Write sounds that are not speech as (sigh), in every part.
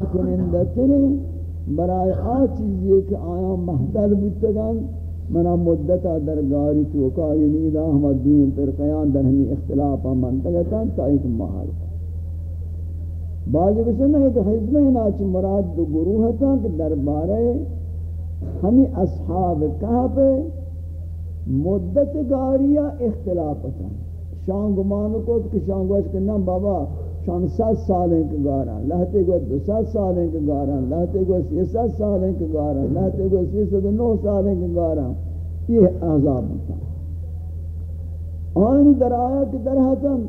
کنندہ کنندتنی برای آ چیزی کہ آیا محتل بودتگان منا مدتا در گاری توکا یعنی دا ہم دویم پر قیان در ہمی اختلافا منتگتا تا ایک محل بعضی کسی نہیں تو حزب ناچ مراد دو گروہ تھا کہ دربارے ہمیں اصحاب کہف مدت گاریا اختلاف تھا شان گمان کو کہ شان گوش کہ نہ بابا شان سات سالیں کے گارا لہتے گو دو سات سالیں کے گارا لہتے گو سی سات سالیں کے گارا لہتے گو سی سات نو سالیں کے گارا یہ عذاب تھا آئین در آیا کہ در حتم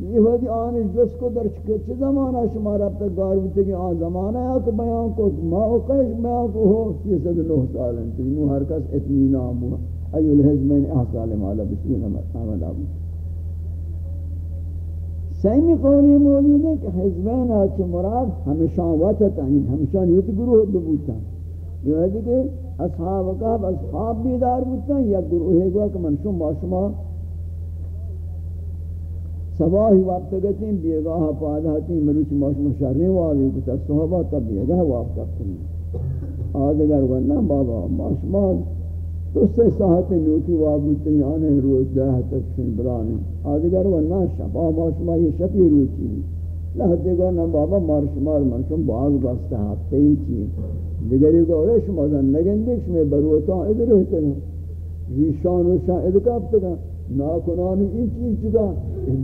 یہ وقت جی آنش جس کو در چکے، چھ زمانہ شما رب تک گار ہوتے کہ آن زمانہ ہے کہ بیان کو، ما اوقش بیان کو ہو سی سد نو سال انتی نو ہر کس اتمینام ہوا۔ ایو الحزمین احسال مالا بسم اللہ عمل آبو سیمی قولی مولیده که حزبین آچه مراد همشان وطت این همشان یک گروه ببوتن یہ ہے که اصحاب اقاب اصحاب بیدار بودتن یا گروهی ہے که من شما شما سباهی وقت گتیں بیگاہ پادہتیں مروچ باشما شرنے والی کتا تا تب بیگاہ وقت گتیں آدھگر ورنہ بابا باشما تو سے ساہت نوکی وابوتیں آنے ہاں روز جاہ تک شن برانے آدھگر ورنہ شفا موش موش یہ شفی روچی لہتے گا نا بابا مارش مار منشم باز بستا ہفتے ہی چیئے دیگری کو اولے شما دن نگن دیکھ شما بروتا ادھر ہوتے گا ریشان و شان ادھر کافتے گا۔ ناکنانی این چیز چگا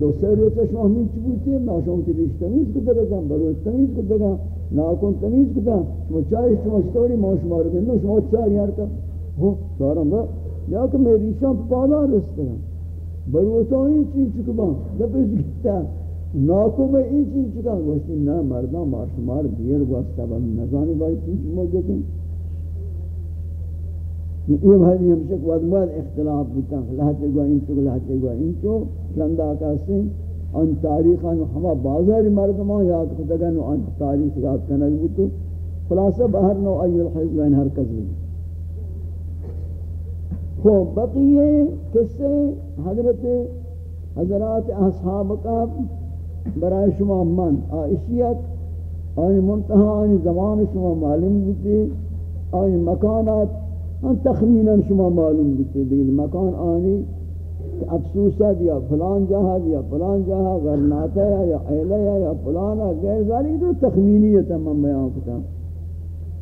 دو سه روز شما همین چی بودی ما شما که ریش تمیز کده بگم بروز تمیز کده بگم ناکن تمیز کده شما چای شما ستوری ما شما رو بندو شما چای هر کم ہو سارم با یا که میں ریشان پالا رستم بروز این چیز چگا با دپش گیتا ناکن میں این چیز چگا گوشتی نه مردان مار شمار دیر گوستا با نزانی باید چیز موجود یہ بھائی ہم سے وقت بعد اختلاف ہوتا ہے لہتے گوا ان تو لہتے گوا ان تو چندہ کہتے ہیں ان تاریخاں ہما بازار مردمان یاد کو دگن ان تاریخ یاد کنگ بوتو خلاصہ بہر نو ای الحزب ان ہر کذب خوب بقیہ قصے حضرت حضرات اصحاب کا برای شما من عائشیت آئی منتہا آئی زمان شما معلوم بوتی آئی مکانات ان تخمینا شما معلوم بکتے دیکھ مکان آنی افسوسات یا فلان جہاں یا فلان جہاں غرناتا یا اہلہ یا فلان ہے، غیر ذالک تو تخمینیت ہے من بیان کتا۔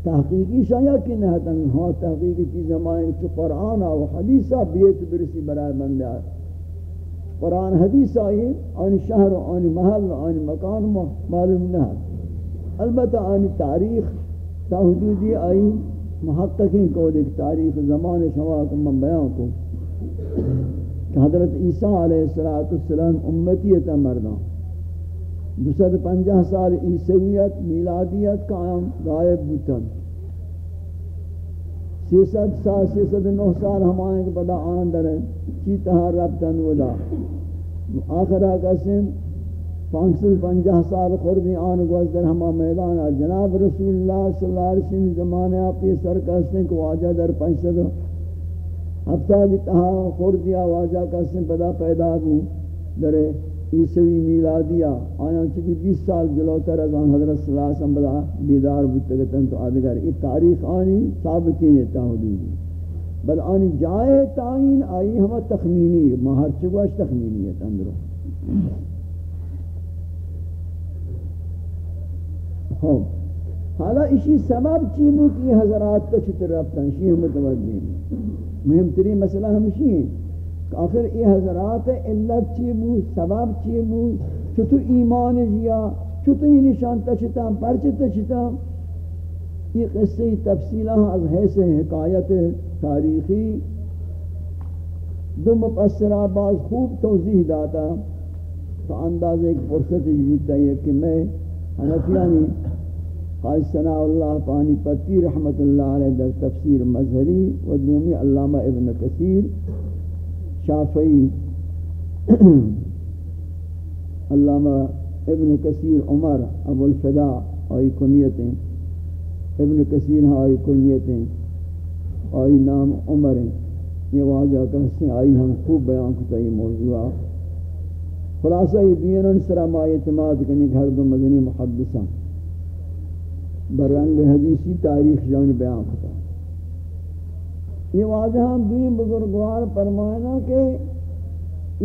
تحقیقی شایا کی نہتا ہاں تحقیقی چیز ہمائیں چو قرآن و حدیثہ بیت برسی برای بندے آئے قرآن حدیث آئی آنی شہر آنی محل آنی مکان معلوم نہ البتہ آنی تاریخ تا حدودی آئی محققین کو ایک تاریخ زمان شما کو من بیان کو. کہ حضرت عیسیٰ علیہ السلام امتیت مردان. دو سد پنجہ سال عیسویت میلادیت قائم غائب بوتن سی ست سال سی ست نو سال ہمائیں کہ بدا آن در چی تہا ربتن ودا آخرہ قسم پانچ سو پنجہ سال خوردی آن گوز در ہما میدان۔ جناب رسول اللہ صلی اللہ علیہ وسلم زمانے آپ یہ سر کہتے کہ واجہ در پانچ سو ہفتہ جتہا خوردی واجہ کہتے پدا پیدا ہوں در عیسوی میلادیہ آیا چکی بیس سال جلوتر از آن حضرت صلی اللہ علیہ وسلم بدا بیدار بودتگتن تو آدھگر۔ یہ تاریخ آنی ثابتین اتا حدودی بل آنی جائے تعین آئی ہما تخمینی مہر چگوش تخمینیت اندروں ہم حالا اسی سبب چیمو کی حضرات کو چھتر رفتن؟ شیح متوجہ مهم ترین مسئلہ ہمشی ہیں۔ آخر یہ حضرات علت چیمو سبب چیمو چھتو ایمان جیا چھتو یہ نشان تچتا پرچ تچتا یہ قصہ تفصیلہ از حیث حکایت تاریخی دو مپسرہ باز خوب توضیح داتا تو انداز ایک فرصت یہ ہے کہ میں حنفیانی خاص ثناء اللہ پانی پتی رحمت اللہ علیہ در تفسیر مظہری و دومی علامہ ابن کثیر شافعی (clears throat) علامہ ابن کثیر عمر ابو الفدا آئی کنیتیں، ابن کثیر ہاں آئی کنیتیں، آئی نام عمر ہیں۔ یہ واجہ کہتے ہیں آئی ہم خوب بیان کتا یہ موضوع۔ خلاصہ یہ دینن سرا ما اعتماد کنی گھر دو مدنی محدثہ۔ برنگ حدیثی تاریخ جان بیان کرتا۔ یہ واضح ہم دوئی بزرگوار فرمائنا کہ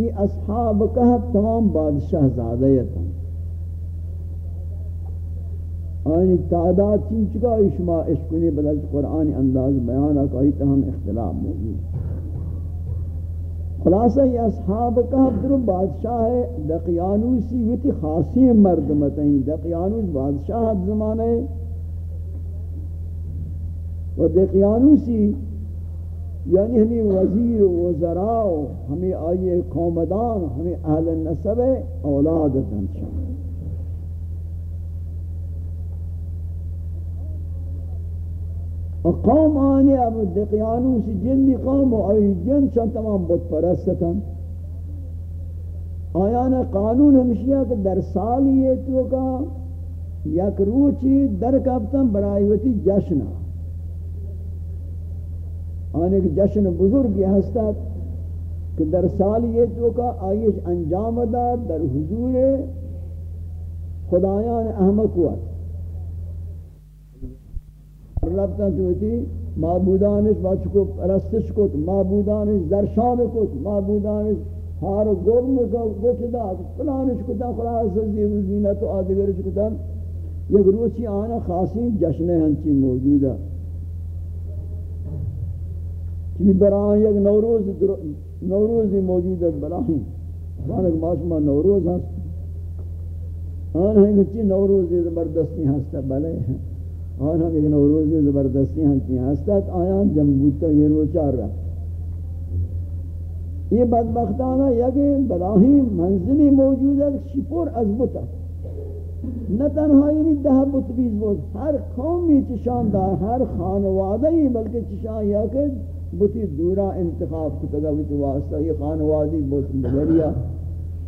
یہ اصحاب کہب تمام بادشاہ زادیت ہیں۔ آئین تعداد چین چکا اشما اشکنی بدل قرآن انداز بیانا کہی تاہم اختلاف موجود خلاصہ، یہ اصحاب کہب درو بادشاہ ہے، دقیانوسی ویتی خاصی مرد متین۔ دقیانوس بادشاہ زمانے و دقیانوسی یعنی ہمیں وزیر و وزراء ہمیں آئیے قومدان، ہمیں اہل نصب اولاد تنشان قوم آنی اب دقیانوس جنی قوم و آئی جن چند تمام بود پرستتن آیان قانون ہمشیہ کہ در سال یہ تو کا یک روچی در کبتن برائیوتی جشنہ آنے کہ جشن بزرگی ہستت کہ در سال یہ تو کا آئیش انجام دار در حضور خدایان احمق وقت ربطن تو تھی معبودانش بچکو پرستش کت معبودانش درشان کت معبودانش ہار گرم گوچ دا، فلانش کتا خلاص زیب زینت و آدگرش کتا یک روچی آنا خاصی جشن ہنچی موجود ہے۔ چی برای یک نوروز نوروزی موجود ہے برای مانک ماشما نوروز ہست آن ہیں چی نوروزی زبردستی ہستا بلے ہیں آن ہم ایک نوروزی زبردستی ہنچی ہستا آیان جمبوتا یہ رو چار رہا یہ بدبختانہ یک بلاہی منزلی موجود ہے شپور از بتا نہ تنہا یعنی دہ بت بیز بود ہر قومی چشان دار ہر خانوادہ ہی بلکہ چشان یا کہ بتی دورا انتخاب کتگا بھی تو واسطہ، یہ خانوادی بہت دگریا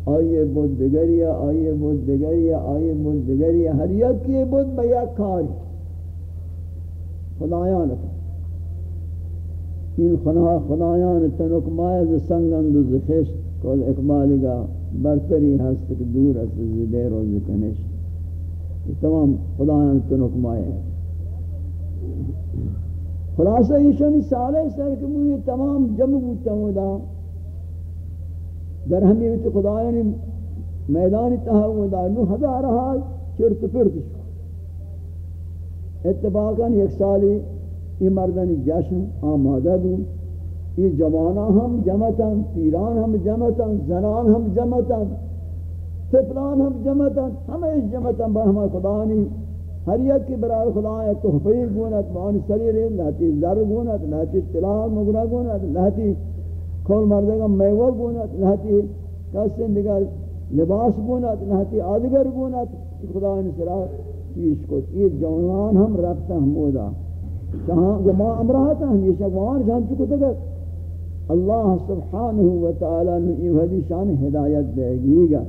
آئیے بہت دگریا آئیے بہت دگریا آئیے بہت دگریا ہر یک کی بہت بیا کاری۔ خدایان این خنا، خدایان تنک مایز سنگند و زخشت کل اقبالی گا برتری ہست کہ دور از زدیر و زکنشت تمام خدایان تنک مایز۔ خلاصہ یہ شنی سالے سر کہ وہ تمام جمع بوتا ہوں دا۔ در ہمی وچ خدایان میدان تہاو دا۔ نو ہزار حال چرت پرت شو۔ اتفاقا ایک سالی یہ مردانی جشن آمادہ دوں یہ جوانا ہم جمعتاں، پیران ہم جمعتاں، زنان ہم جمعتاں تفلان ہم جمعتاں، ہمیں جمعتاں برہمہ خدایانی ہر یک کی برای خدا ہے تحفی گونت بان سریر لہتی زر گونت لہتی طلاح مگرہ گونت لہتی کھول مردے گا میوہ گونت لہتی کسن دیگر لباس گونت لہتی آدگر گونت خدا نے سرا چیز کو یہ جوان ہم رکھتا ہم اودا جہاں جماع امراتا ہمیشہ وہاں جہاں چکو تک اللہ سبحانہ وتعالی نے یہ حدیثان ہدایت دے گی گا۔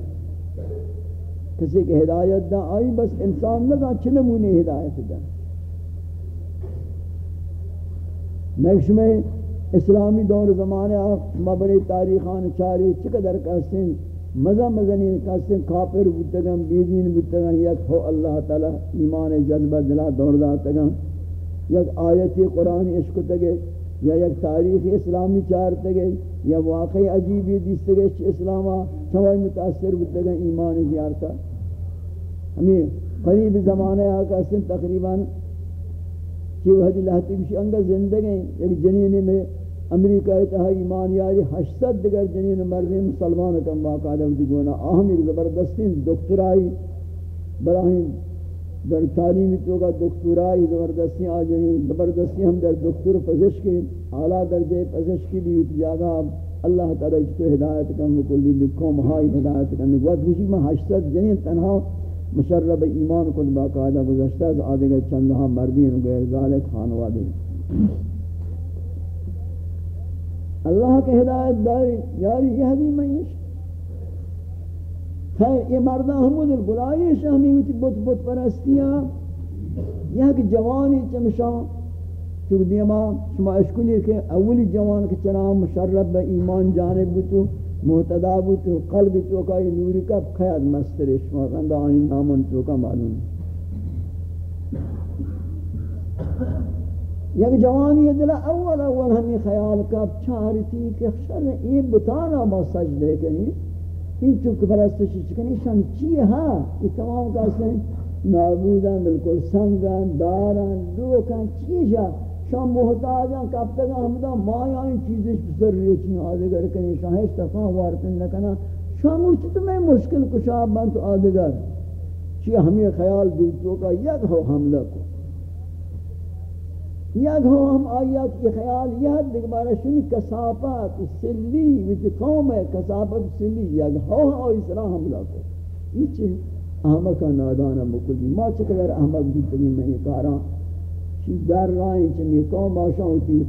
کسی کی ہدایت دا آئی، بس انسان لگا چھ نمونے ہدایت دا نقش میں اسلامی دور زمانے مبنی تاریخان چاری چقدر کہستیں مزہ مزنین کہستیں کافر بودتگم بیدین بودتگم یک ہو اللہ تعالی ایمان جذبہ دلہ دور داتگم یک آیتی قرآن عشق تگے، یا یک تاریخ اسلامی چارتے گئے یا واقعی عجیبی دیستے گئے اسلامہ متاثر بودتے گئے ایمان زیارتا ہمیں قریب زمانے آقا سن تقریباً چیو حدی لہتی بشی انگا زندگی ایک یعنی جنین میں امریکہ اتحا ایمان یاری ہشتد دیگر جنین مردی مسلمان کم باقاعدہ ہوتی گونا اہم ایک زبردستین دکترائی براہیم در تعلیمی تو کا دکترائی زبردستی آجنین یعنی زبردستی ہم در دکتر پزشکی اعلیٰ درجے پزشکی بھی جاگا اللہ تعالی اس کو ہدایت کم وکلی لکھوں مہائی ہدایت کرنے وقت خوشی میں ہشتد جنین تنہا مشرب ایمان کن، باقاعدہ گزشتہ از آدھگا چندہا مردین غیر ذالک خانوادی اللہ کے ہدایت داری، یاری یہ حدی منیش خیر، یہ مردہ حمود الگلائی شہمی ہوتی بت بت پرستیاں۔ یہ کہ جوانی چمشان چونکہ دیما شما اشکلی کہ اولی جوان کے چنام مشرب ایمان جانب بتو۔ محتدا بو تو قلب تو کا یہ نوری کا خیال مستر شما رندا ان نامن تو کا معلوم. یک جوانی دل اول اول ہمیں خیال کا چارتی کہ شر یہ بتانا ما سجدے کنی. این چونکہ پرستش چکنی شان چی ہاں یہ تمام کہتے ہیں نابودن بالکل سنگن، دارن، دوکن چی جا؟ شان محتاجاں کب تک ہمدا مایا این چیزش بسر ریچی آدگر کنی شان ہیچ تفاہ وارتن نکنا شان مرچی تو میں مشکل کشاب بند آدگر چی ہمیں خیال دیتو کا یک ہو حملہ کو یک ہو ہم آیات کی خیال یہ دیکھ بارا شنی کسافت سلی وچ قوم ہے کسافت سلی یک ہو ہم اسرا حملہ کو یہ چیز احمد کا نادانا مکلی ما چکلر احمد بیتنی میں نے کارا چی در رائیں چمی قوم آشاں ہوتی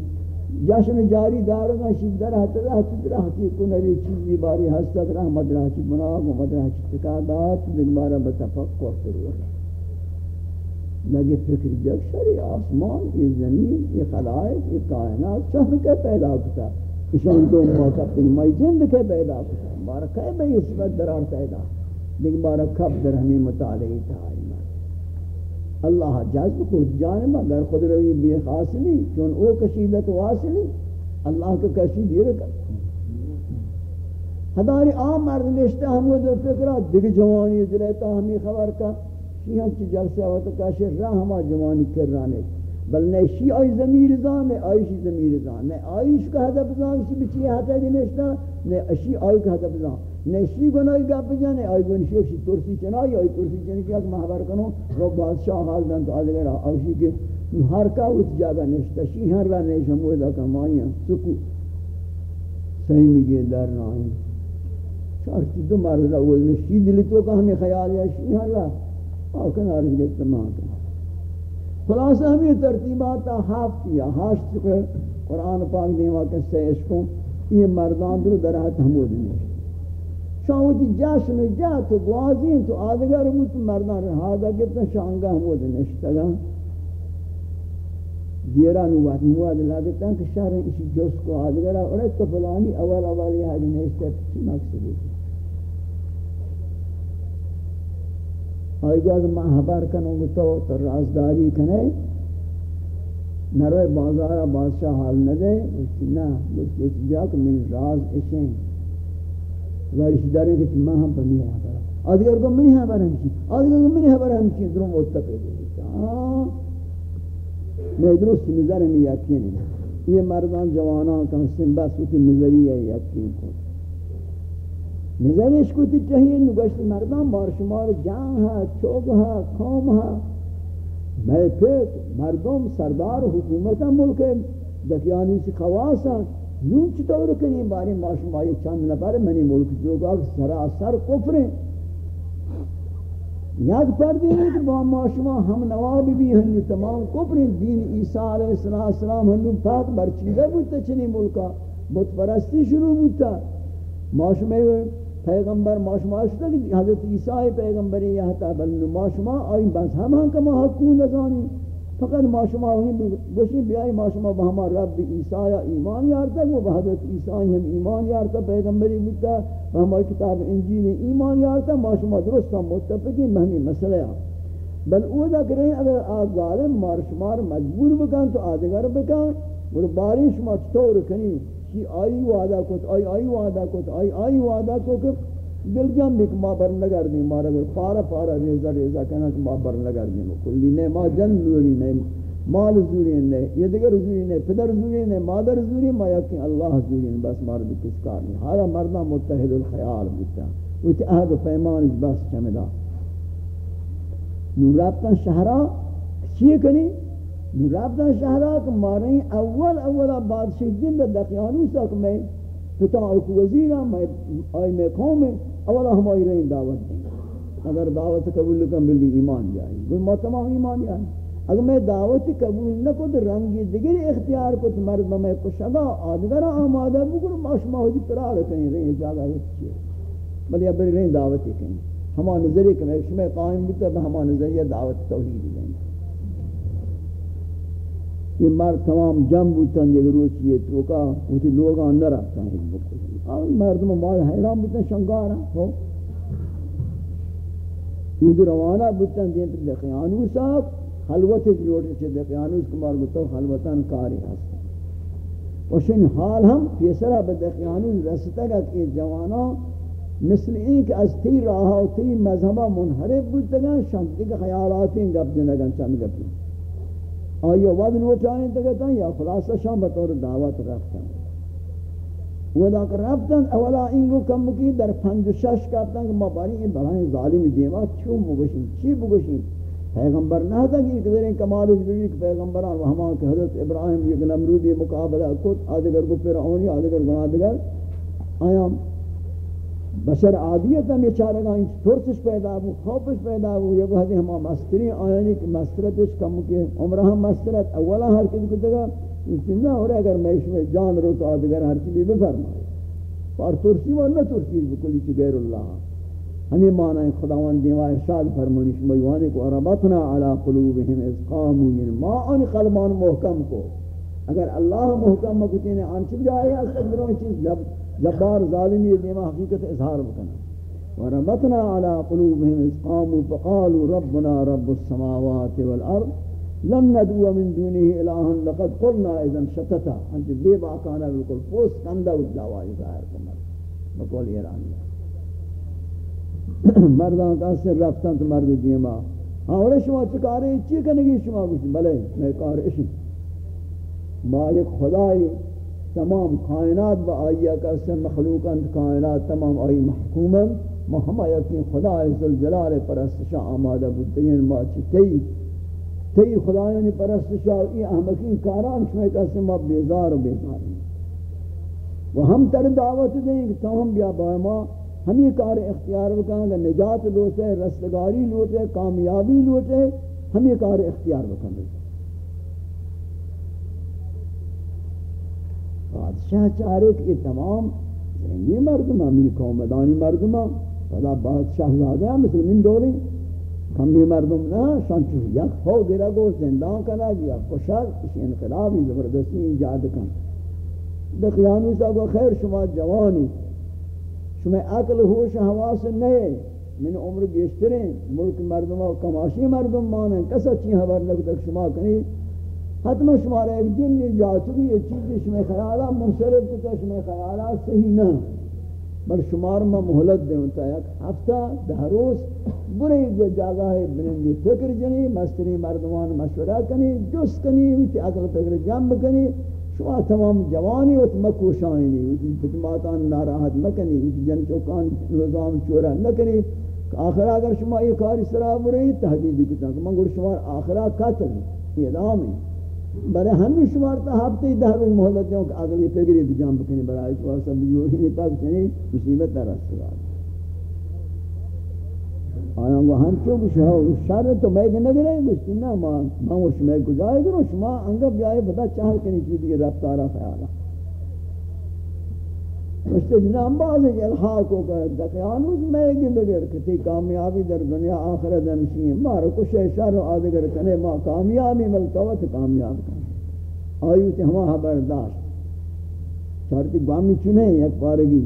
جشن جاری دارنا شی در حت رہت در حتی کنری چیزی باری حسد رحمت رہتی بناگ و مدرہ چی تکادات دیکھ بارا بتفقر فرور لگے فکر جگ شری آسمان یہ زمین یہ خلائق یہ کائنات شہر کے پیدا کتا؟ اشان دو موقع تک جند کے پیدا کتا. بارا کئی بے اسمت درار پیدا؟ دیکھ بارا کب در ہمیں مطالعی تعالی اللہ جذب کو جانب اگر خود روی بے خاصلی چون او کشیدت واصلی اللہ کا کشید یہ رکھا۔ ہداری عام مرد نشتے ہم وہ دو فکرہ دیکھ جوانی دلیتا ہمیں خبر کا۔ شی ہم چی جلسے آوات کاشی راہ ہما جوانی کر رانے۔ بل نے شی آئی زمیر زان نے آئی شی زمیر زان۔ نے آئی کا حدب زان شی بچی حتی دینشتا نے اشی آئی کا حدب زان۔ نے شی گناہی گپ جانے، آئی گنی شی شی ترسی چنائی آئی ترسی چنائی کیا کہ محبر کنو رو بادشاہ حال دن تو آدھگر آئی کے ہر کا اس جاگہ نشتا شی ہر را نیش ہم ویدہ کمائیاں سکو. صحیح مگی در نائی چارچی دو مرد را ویدہ شی دلی تو کہ ہمیں خیال ہے شی ہر را آکن آرز گئے تمام کرنا خلاصہ ہمیں ترتیبات حاف کیا ہاشت چکے قرآن پاک دیوا کے سے عشقوں یہ مردان در درہت حمود نہیں شاوتی جشن و جات و گوازین تو آدگر بود مردان رہادا کتنا شانگا حمود نشتگا دیران وقت مواد لگتا ہے کہ شہر اسی جس کو آدگر اور تو فلانی اول اول یہ حالی نشتے مقصد ہے؟ آئی گو اگر حبر کنوں گو تو تو رازداری کنے، نروے بازارہ بادشاہ حال نہ دے نا، اس جا کہ من راز اشیں زایش دارن که ما هم بمی ہے برا. ادیگر کو میں برا خبر ہمشی ادیگر کو میں خبر درون درو مستقل ہاں میں درست نظر میں یقین یہ مردان جوانان کا سن بس کی نظریہ یقین کو نظرش کو چاہیے نگشت مردان بار شمار جان ہے چوب ہے قوم ہے میں مردم سردار حکومت ملک دکیانی سے خواص یوں چطور کنی باری ما شما چند نفر منی ملک جو گا سراسر کفر ہیں یاد پر دینے کہ با ما ہم نواب بھی ہیں تمام کفر ہیں دین عیسیٰ علیہ السلام ہنو پاک برچیدہ بودتا چنی ملکا بت پرستی شروع بودتا ما شما پیغمبر ماشما شتا کہ حضرت عیسیٰ پیغمبری یہ تا بل ماشما آئی بس ہم ہم کما حقون نزانی فقط ماشما ہی گوشی بیائی ما ماشما بہما رب عیسیٰ ایمان یارتا وہ حضرت عیسیٰ ہم ایمان یارتا پیغمبری بودتا بہما کتاب انجیل ایمان یارتا ماشما درستا متفقی مہمی مسئلہ بل او دا کریں اگر آگ ظالم مارشمار مجبور بکن تو آدگر بکن. اور بارش ما چطور کنی؟ چی آئی وعدہ کت آئی آئی وعدہ کت آئی آئی وعدہ کت. دل جان بھی ما بر نگر دیں مارا گر پارا پارا ریزا ریزا کہنا کہ ما بر نگر دیں کلی نہیں ما جن زوری نہیں، مال زوری نہیں، یہ دیگر زوری نہیں، پدر زوری نہیں، مادر زوری ما یقین اللہ زوری نہیں، بس مارا بھی کس کار نہیں۔ ہارا مردہ متحد الخیال بتا وہ تی عہد و پیمانش بس چمدہ نور رابطہ شہرہ چیئے کنی؟ نو رابطہ شہرات ماریں اول اول بادشاہ جن دقیانو سک میں پتا اوک وزیرہ، میں آئی میں قوم اولا ہمائی رہیں دعوت دیں۔ اگر دعوت قبول کم بلی ایمان جائے۔ گل ما تمام ایمان جائے۔ اگر میں دعوت قبول نہ کو تو رنگی دیگر اختیار کو مرد میں کشگا آدگر آمادہ بگر ماشما ہو جی قرار کہیں رہیں جاگہ ایک بلی اب رہیں دعوت کہیں۔ ہما نظری کہیں شمی قائم بھی تو ہما نظریہ دعوت توحید دیں یہ مرد تمام جم بوتن یک روچی تو کا وہ لوگ نہ رکھتا ہے بکلی ہاں، مردم مال حیران بوتن شنگارا ہو یہ روانہ بوتن دین پر دقیانو صاحب خلوت جوڑے چھے دقیانوس کمار گتو خلوتان کاری ہستا وشن حال ہم پیسرہ بدقیانوس رستا گا کہ جوانا مثل این کہ از تی راہا و تی مذہبہ منحرف بودتا شانتی کے خیالاتی گپ جنگن چند گپی آیا ود نوچائیں تگتا یا خلاصہ شام بطور دعوت رکھتا ودا کر رفتن، اولا اینگو کم کی در پنج شش کفتن کہ ما باری این بلائیں ظالم دیما چون بگوشیم؟ چی بگوشیم؟ پیغمبر نہ تھا کہ قدر کمال اس بھی کہ پیغمبران و ہمان کہ حضرت ابراہیم یک نمرودی مقابلہ کت آدھگر کو فرعونی آدھگر گناہ دگر آیا بشر عادیت ہم یہ چارہ گا ترسش پیدا ہو خوفش پیدا ہو یہ بہتی ہم مستری آیانی کہ مسترتش کم کے عمرہ ہم مسترت؟ اولا ہر کسی کو دگا نہ ہو رہا اگر میں اس میں جان رو تو آدھگر ہر چیز چیزی بفرمائے اور ترسی و نہ ترسی بکلی چی غیر اللہ ہمیں معنی خداوند دیوا ارشاد فرمونیش میوانے کو ربطنا علی قلوبہم از قاموین ما ان قلبان محکم کو اگر اللہ محکم مکتی نے آن چل جائے اس اندروں چیز جبار ظالمی دیما حقیقت اظہار بکنا وربطنا على قلوبهم اذ قاموا فقالوا ربنا رب السماوات والارض لم ندعو من دونه الها لقد قلنا اذا شتتا. انت بے باکانا بالکل پوس کندا دعوائی ظاہر کمر بقول ایرانی. (clears throat) مردان کا سے رفتن تو مرد دیما ہاں اور شما چکارے چی کنگی شما کچھ بلے، میں کار اشی مالک خدای تمام کائنات با آئیہ کا سے مخلوقاں کائنات تمام آئی محکوماں محمد یقین خدا عزل جلال پرستشا آمادہ بودتگین ما چی تی خدایانی پرستشا ای احمقین کاران شمائے کسی ما بیزار و بیزار و ہم تر دعوت دیں کہ تاہم بیا با ما ہم یہ کار اختیار بکاں گا نجات لوٹے رستگاری لوٹے کامیابی لوٹے ہم یہ کار اختیار بکاں گا بادشاہ چارے کہ یہ تمام زنگی مردمہ من قومدانی مردمہ فلا بادشاہ زادہ ہم مثل من دوری کمی مردم نہ شانچو یک ہو گرا گو زندان کنا گیا، خوشحال، اس انقلابی زبردستی ایجاد کن۔ دقیانو سا گو خیر، شما جوانی۔ شما عقل، ہوش، حواس نئے۔ من عمر گیشترین ملک مردم و کماشی مردم مانیں کسا چی خبر لگ تک شما کنی؟ حتما شما را ایک دن جاتو بھی یہ چیز شما خیالہ منصرف کتا، شما خیالہ صحیح نہ۔ بل شمار ما محلت دے ہوتا ہے ہفتہ دہ روز برے جو جاگہ ہے بنندی فکر جنی مستری مردمان مشورہ کنی جس کنی ویتی عقل فکر جنب کنی شما تمام جوانی ویت مکوشائنی ویتی فتماتان ناراحت مکنی ویتی جن چوکان نظام چورا نکنی آخر اگر شما یہ کاری سرا برے تحدید کتا کہ منگوڑ شما آخرہ قتل یہ دام ہے برای ہمیں شمار تا ہفتے دہ روز محلت دیوں کہ اگلی پگری بجام بکنی برای تو واسطہ بیوری نہیں تک چنی مصیبت در رستگار آیا وہ ہم چو بشہو شر تو میں نگر ہے گوشتی؟ نا ماں ماں وہ شمائے گجائے گرو، شما انگا بیائے بدا چاہل کنی چیزی کے رفتارہ خیالہ مجھتے جنام باز ہے کہ الحاق کو کہ دقیانوز میں گی بگر کتی کامیابی در دنیا آخرت ہمشی ہیں مارا کچھ شر و آدگر کنے ما کامیابی ملتوت کامیاب کنے آئیو تی ہما برداشت چارتی گوامی چنے یک پارگی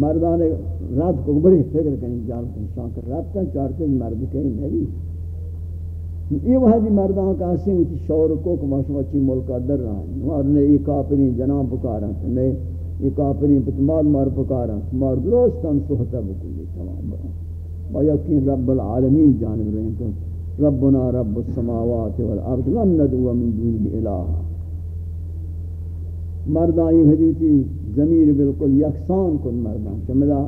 مردان رات کو بڑی فکر کنی جال کنی شانکر رات کا چارتی مرد کہیں میری یہ وحدی مردان کا حسین ہوتی شور کو کماشو اچھی ملکہ در رہا ہے اور نے یہ کافرین جناب پکارا نے یہ کافرین پتمال مار پکارا، مار درستان سہتا بکلی تمام برا و یقین رب العالمین جانب رہے ہیں ربنا رب السماوات والارض لن ندعو من دونی الہ. مردان یہ حدیثی ضمیر بالکل یکسان کن مردان شمدہ.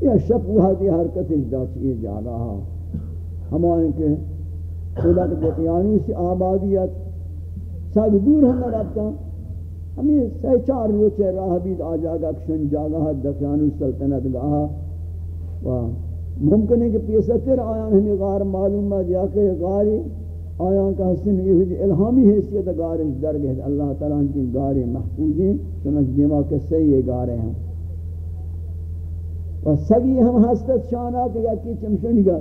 یہ شب وحدی حرکت اجدا چیئے جا رہا. ہمائیں کہ خدا کے سے آبادیت. سب دور ہم نہ ہمیں سی چار روچے راہ بید آجاگا کشن جاگا دفیان سلطنت گاہا۔ و ممکن ہے کہ پیستر آیان ہمیں غار معلوم ہے جا کہ غاری آیان کا حسن یہ الہامی حیثیت غار در گئے اللہ تعالیٰ ان کی غار محفوظ ہیں، چنانچہ دیما کے سی یہ ہیں۔ و سگی ہم حسدت شانا کہ یکی چمشنی گا۔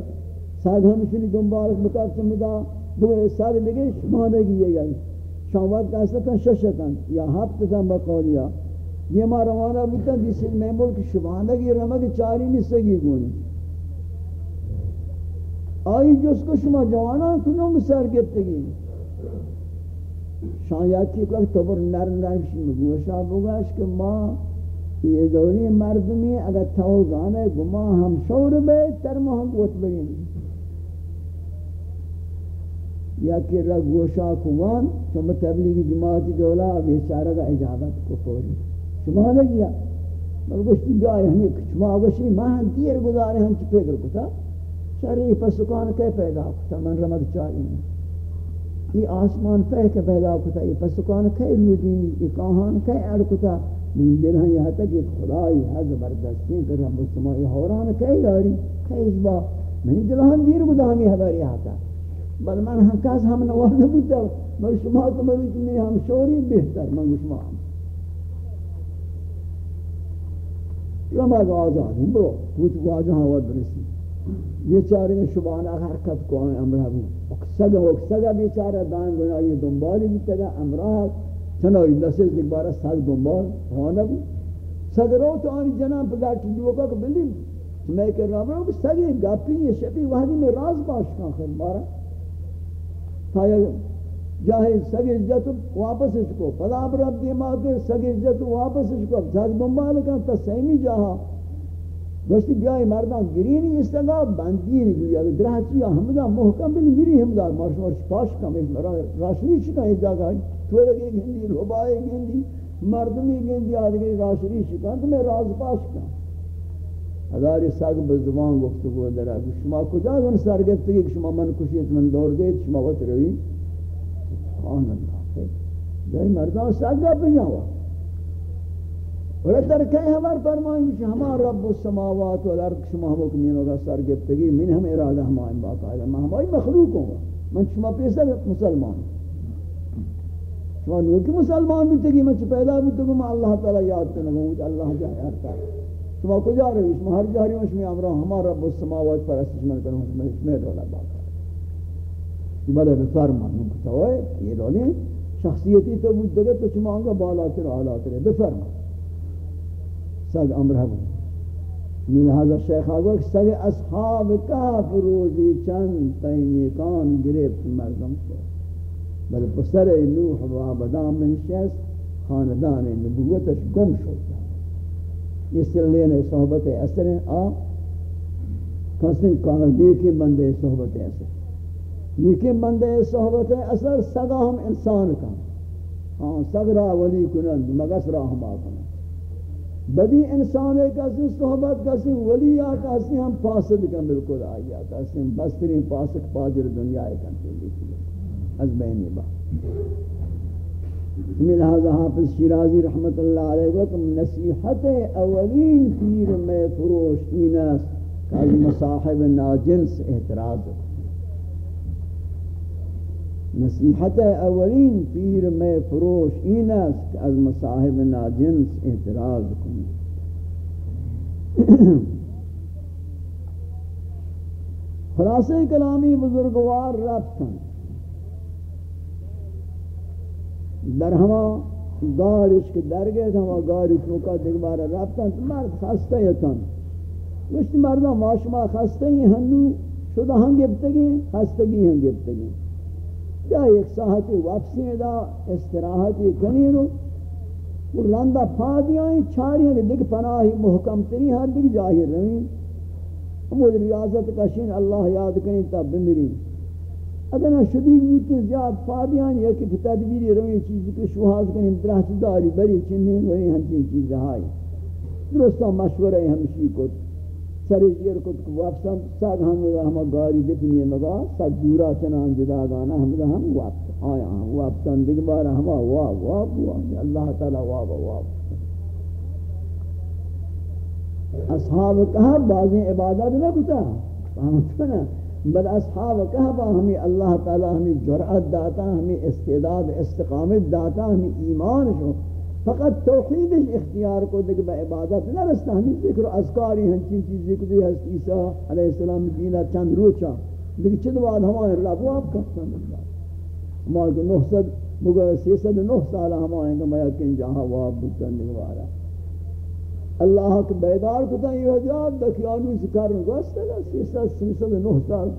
ساگ ہمشنی دنبالک مکاب چمدا دو سال لگے شمانے گئے گئے شامات استن ششتن یا ہفتتن بقولیا یہ ما روانہ بودتا جس میں ملک شبانگی رمک چاری نسگی گونی. آئی جس کو شما جوانان کنوں سر گفتگی شایاتی کو تبر نر نر شما گوشا بگوش کہ ما یہ دوری مردمی اگر توزانے گما ہم شور بے تر ہم گوت بگین یا کہ رگ گوشا کوان چون تبلیغی جماعتی دولا بیچارہ کا اجابت کو پوری شما نے کیا مگر گوشتی جائے ہمیں شما گوشتی ماں دیر گزارے ہم چی فکر کتا؟ شرعی پسکان کے پیدا کتا؟ من رمک چاہی یہ آسمان پہ کے پیدا کتا؟ یہ پسکان کے رودی؟ یہ کاہان کے اڑ کتا؟ من دل ہاں یہاں تک یہ خدای ہے زبردستی کہ رب السماء یہ حوران کے یاری خیش با من دل ہاں دیر گدا ہمیں حباری آتا بل من هم کس هم نواز نبودم من شما تو مروی کنی هم شوری بهتر. من شما هم لما آزاد هم برو. بود واجه ها ود برسی. بیچاره شبانه حرکت کو امره بود. اکسگ اکسگ بیچاره دان گناهی دنبالی بیتگه امره چنایی دسته یک بار سگ دنبال هانه بود. سگ رو تو آنی جناب پدر چندوکا که بلیم. میں کہ رام رام سگی گاپی شبی وحدی می راز باش کن. خیر تا جاہے سگی عزت واپس اس کو پدا برب دیماغ سگی عزت واپس اس کو سگ دنبال کان تا سیمی جاہا گوشتی بیائی مردان گرینی استگا بندین گویا درہ چیا ہمدا محکم بلی میری ہمدا مارش مارش پاش کم اس مرا راشنی چکا ہے جاگا تو لگے گندی ربائے گندی، مردمی گندی، آدھگی راشنی چکا تو میں راز پاش کم۔ ہزاری ساگ بزبان گفتگو درہ شما کجا گن سرگفتگی کہ شما من کشیت من دور دید شما وقت روی سبحان اللہ جائی مردان ساگ گا پجاوا اور در کہیں ہمار فرمائیں کہ ہمار رب السماوات والارض شما ہم حکمین ہوگا سرگفتگی من ہم ارادہ ہمائیں باقاعدہ میں ہمائی مخلوق ہوں من شما پیسا مسلمان شما نوکی مسلمان بھی تگی من پیدا بھی تگی میں اللہ تعالی یاد کرنے گا اللہ جائے ہر تعالی شما کجا رہی شما ہر جاری میں شما امرہ ہمار رب السماوات پر اسس من کرنے شما شما دولا باقاعدہ بلے بفرمان نکتا ہوئے یہ دولیں شخصیتی تو بود دگے تو شما آنگا بالا تر آلا تر سگ امرہ بود من هذا شیخ آگو کہ سگ اصحاب کاف روزی چند تینیکان گریبت مردم کو۔ بل پسر نوح و آبدان من شیست خاندان نبوتش گم شد۔ یہ سلین صحبت اثر آ کسی کاغذ دیکھیں بندے صحبت اثر۔ یہ دیکھیں بندے صحبت اثر سگا ہم انسان کا۔ ہاں سگ ولی کنن، مگس را ہم آکنن بدی انسان ایک اسی صحبت، کسی ولی آتا اسی ہم پاسد کا بالکل آئی آتا اسی ہم بسترین پاسک پاجر دنیا ایک انتے از بین با۔ من لہذا حافظ شیرازی رحمت اللہ علیہ وقت نصیحت اولین پیر میں فروش اینس کہ از مصاحب ناجنس اعتراض نصیحت اولین پیر میں فروش این است کہ از مصاحب ناجنس اعتراض کنی خلاصہ کلامی بزرگوار رفتن در ہما گارش کے در گئے تھا ہما گارش نکا دیکھ بارا رفتن، مرد خستے تن. گوشتی مردم ماشما خستے ہیں، ہنو شدہ ہم ہنگبتگی خستگی ہنگبتگی یا ایک ساحت واپسی دا استراحتی کنی کنیرو رندہ پا دیا پادیاں چھاریاں کہ دیکھ پناہی محکم تری ہر دیکھ جاہر رہیں ہمود ریاضت کشین، اللہ یاد کنی تب بمری اگر نہ شدید بوتی زیاد پادیاں یا کہ تدبیری رہیں چیزی کہ شوہاز کنی درہت داری بری چنین وہی ہمچین چیز ہائی درستہ مشورہ ہمشی کو سری جیر کو واپس ساگ ہم ہم گاری دپنی مگا سب دورا چنان جدا گانا ہم ہم واپس آیا ہم واپس دیگ بار ہم وا وا وا اللہ تعالی وا وا اصحاب کہا بعض عبادت نہ کتا فهمت نا بل اصحاب کہا ہمیں اللہ تعالی ہمیں جرأت داتا، ہمیں استعداد، استقامت داتا، ہمیں ایمان شو۔ فقط توحید اختیار کو دیکھ با عبادت نہ رستا ہمیں ذکر و اذکاری ہنچین چیزیں کو دی حضرت عیسیٰ علیہ السلام دینہ چند روچا لیکن چند بعد ہمارے اللہ وہ آپ کرتا ہے۔ ہمارے کو نو سد مگر سی سد نو سال ہمارے کو میں یقین جہاں وہ آپ بکتا نگوارا۔ اللہ کے بیدار کو تا یہ حجاب دکھیانو سکار نگوستا گا سی سد سی سد نو سال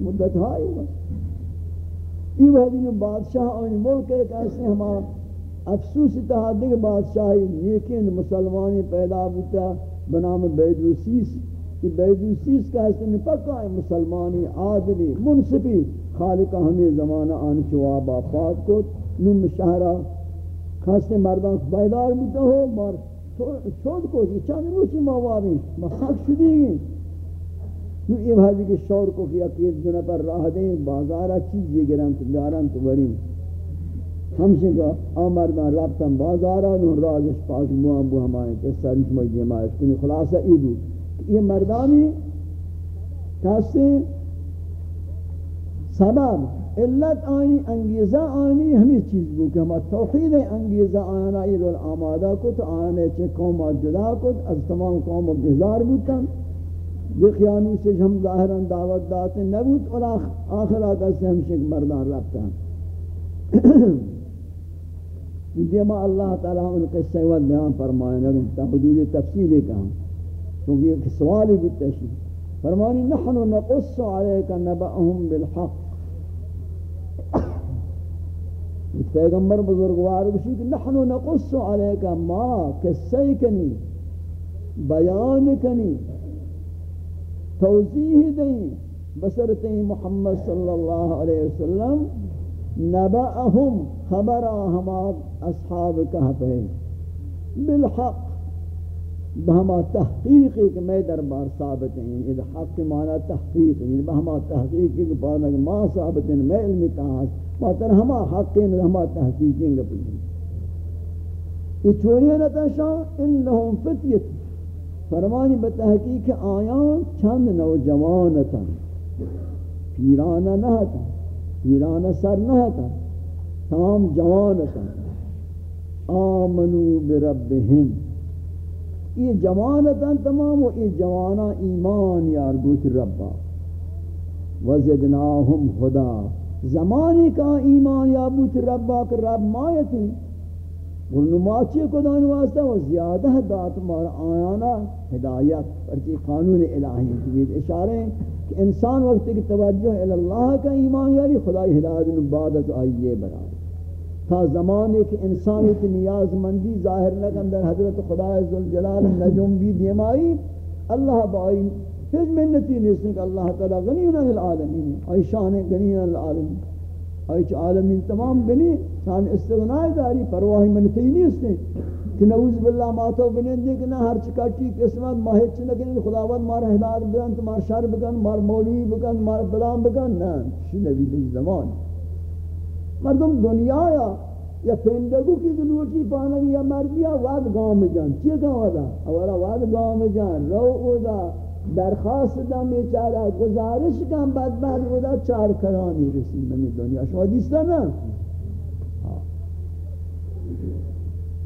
مدت ہائی بس یہ وحدی بادشاہ آنی ملک ایک ایسے ہمارا افسوس تحادی کے بادشاہی لیکن مسلمانی پیدا بوتا بنام بیدوسیس۔ کہ بیدوسیس کا حسن پکا ہے، مسلمانی عادلی، منصفی خالقہ ہمیں زمانہ آن چواب آفاد کو نم شہرہ خاصے مردان کو بیدار بوتا ہو، مار چھوڑ کو جی چاند روچی موابی مخاک شدی گئی نو یہ بھاجی کے شور کو کیا کہ اس دنہ پر راہ دیں بازارہ چیز گرن تو گارن تو بریم. ہم سے کہا آمردان رابطان بازارہ نو رازش پاک موان بو ہمائیں کہ سرنچ مجھے مائش کنی خلاصہ ای بو یہ مردانی کہتے سبب. علت آنی انگیزہ آنی ہمیں چیز بو کہ ہمیں توحید انگیزہ آنا یہ رول آمادہ کت آنے چے قوم جدا کت، از تمام قوم بزار بوتا بخیانو سے ہم ظاہران دعوت داتے نبوت اور آخرات سے ہم شک مردان رابطان دیما اللہ تعالیٰ ان قصہ وقت بیان فرمائے لیکن تا حدود تفصیلی کہاں کیونکہ ایک سوالی بھی تشید فرمانی نحن نقص علیک نبأهم بالحق. پیغمبر بزرگوار بشی کہ نحن نقص علیک ما قصہ کنی، بیان کنی، توضیح دیں بسرتے محمد صلی اللہ علیہ وسلم، نبأهم خبر ہما اصحاب کہف ہے بالحق بہما تحقیقی کہ میں دربار ثابت ہیں. یہ حق کے معنی تحقیق یعنی ہے بہما تحقیقی کہ پانا کہ ما ثابت ہیں. میں علمی کہاں ماتر ہما حق ہیں ہما تحقیقی گا پلی یہ چوری نتشا انہم فتیت فرمانی بتحقیق آیان چند نوجوانتا پیرانہ نہ تھا پیرانہ سر نہ تھا تمام جوانتا آمنو بربہم یہ جوانتا تمام و یہ جوانا ایمان یار بوت ربا وزدناہم خدا زمانی کا ایمان یا بوت ربا کہ رب مایتی گلنماچی کو دان واسطہ؟ وہ زیادہ دات مار آیانا ہدایت پرچی قانون الہی تبید اشارے ہیں کہ انسان وقت کی توجہ اللہ کا ایمان یاری، خدای ہدایت نبادت آئیے برای تا زمانے کہ انسانی کی نیاز مندی ظاہر لگن در حضرت خدا عزالجلال نجم بھی دیمائی اللہ بائی ہیچ منتی نہیں کہ اللہ تعالی غنی عن العالمین آئی شان غنی عن العالمین آئی چھ عالمین تمام بنی شان استغنائی داری پرواہی منتی نہیں کہ نعوذ باللہ ماتو بنندے کہ نہ ہر چکاٹی قسمت ماہد چنکن خداوند مار ہدایت بکن مار شر بکن مار مولوی بکن مار بلام بکن نا شی نبی زمان مردم دنیا یا یا پندگو کی دلوٹی پانگی یا مردیا واد گاؤں میں جان چیئے گاؤں دا اولا واد گاؤں میں جان رو او دا درخواست دم بیچاره گزارش کم بعد بودا چار کرانی رسید به دنیا. شما دیستا نه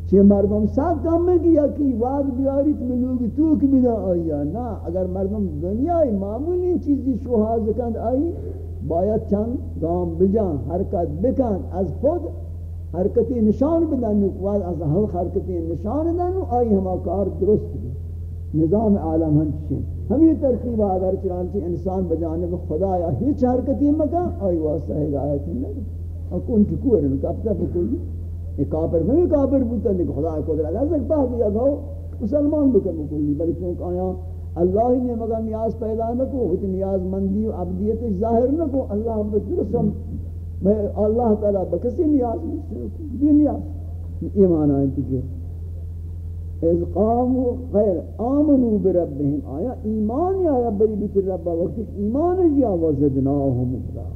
چه مردم سخت کم میگی یکی واد بیاریت ملوگی توک بنا آیا نه؟ اگر مردم دنیای معمولی چیزی شوهاز کند آیی باید چند گام بجان حرکت بکن. از خود حرکتی نشان بدن. و از هر حرکتی نشان بدن و آیی همه کار درست بید. نظام عالم هنچین ہم یہ ترکیب اگر چنانچہ انسان بجانب خدا یا ہیچ حرکتی مکا آئی واسطہ ہدایت نہیں۔ اور کون ٹکور ان کا پتہ بکلی یہ کافر میں کافر بوتا نہیں، خدا کو در اللہ سے پاک دیا مسلمان بکر بکلی بلکہ چونکہ آیا اللہ نے مگر نیاز پیدا نہ کو، وہ نیاز مندی و عبدیت ظاہر نہ کو۔ اللہ بدرسم میں اللہ تعالی بکسی نیاز نہیں بھی نیاز۔ ایمان آئے کہ اذ قاموا غیر آمنوا بربهم. آیا ایمان یا بری بیت رب وقت ایمان یا وزدناهم خدا.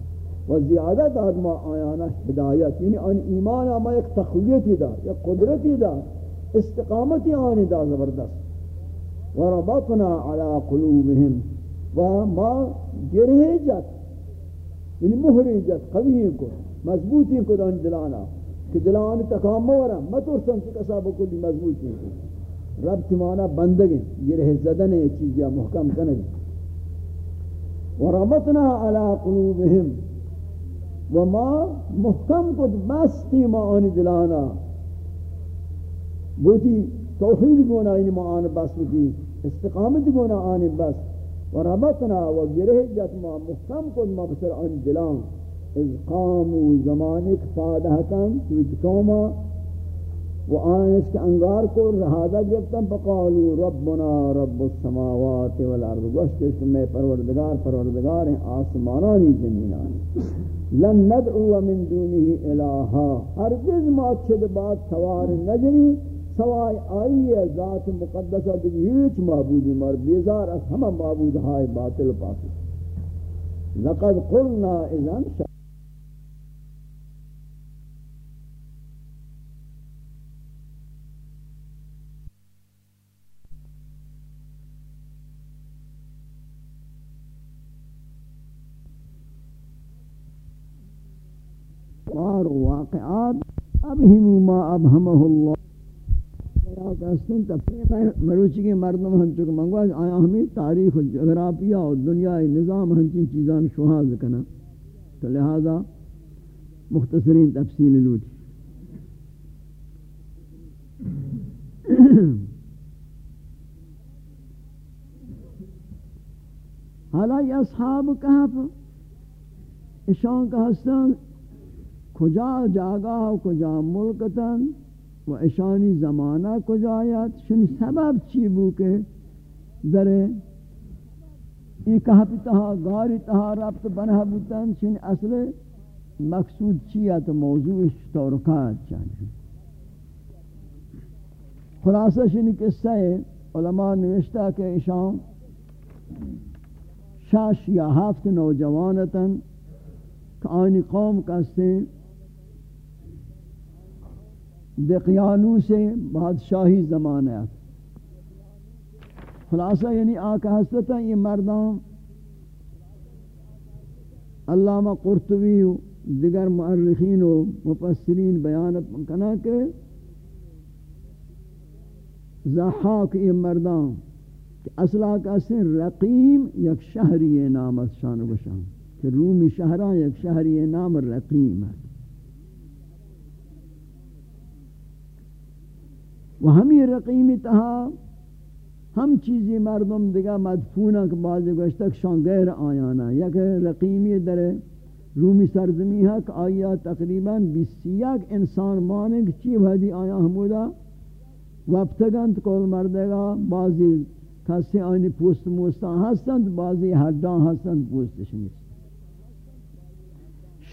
و زیادت آدم آیانا ہدایت. یعنی ان ایمان اما ایک تخویتی دا یا قدرتی دا استقامتی آنی دا زبردست. وربطنا على قلوبهم. وما گرہ جت یعنی مہری جت قوی کو مضبوطی کو دان دلانا. کہ دلان تکام مورا مترسن سے کسا بکلی مضبوطی کو رب تمانا بندگیں گرہ زدن یہ چیز یا محکم کنگ وربطنا على قلوبهم وما محکم کو بستی ما آنی دلانا۔ بوتی توحید گونا این معان بس بودی استقامت گونا آنی بس۔ وربطنا و وگره جت ما محکم کن ما بسر آن دلان۔ از قامو زمانک فادهتن توی قوما و آنس کے انگار کو رہادہ گرفتن فقالو ربنا رب السماوات والارض، گوشت میں پروردگار پروردگار ہیں، آسمانانی زمینانی۔ لن ندعو من دونه الہا۔ ہرگز ما چھد بات سوار نجری سوائے آئی ہے، ذات مقدسہ دیکھ ہیچ معبودی مر بیزار از ہمہ معبود ہائے باطل پاکی لقد قلنا اذن شاہ۔ واقعات، اب ابہمو ما ابہمہ اللہ۔ یا کہستن تفریق مروچی کے مردم ہن چکے منگواز آیا ہمیں تاریخ و جغرافیہ اور دنیا نظام ہنچین چیزان شہاز کنا۔ تو لہذا مختصرین تفصیل لوٹی۔ حالا یہ اصحاب کہف اشان کا حسن کجا جاگا کجا ملکتن و اشانی زمانہ کجا کجایت شن سبب چی بو کے درے؟ یہ کہا تہا، گاری تہا ربط بنہ بوتن شن اصل مقصود چیا تو موضوع تورکات چاہیے۔ خلاصہ شن قصہ ہے، علماء نوشتہ کہ اشان شاش یا ہفت نوجوانتن کہ آنی قوم کستے دقیانو سے بادشاہی زمانہ خلاصہ یعنی آقا حسرتا یہ مردان علامہ قرطبی و دیگر معرخین و مفسرین بیانت کنا کہ زحاق یہ مردان کہ اصلا کا سن رقیم یک شہری نام شان و بشان کہ رومی شہران یک شہری نام رقیم ہے۔ و ہمی رقیمی تہا ہم چیزی مردم دیگا مدفونہ کہ بعض گوشتک شان غیر آیانا یک رقیمی در رومی سرزمی ہے کہ آیا تقریباً بیسی یک انسان مانگ چی بھدی آیا ہمودا وابتگنت کول مردگا، بعضی کسی آنی پوست موستان ہستند بعضی حدان ہستند پوستش نیست.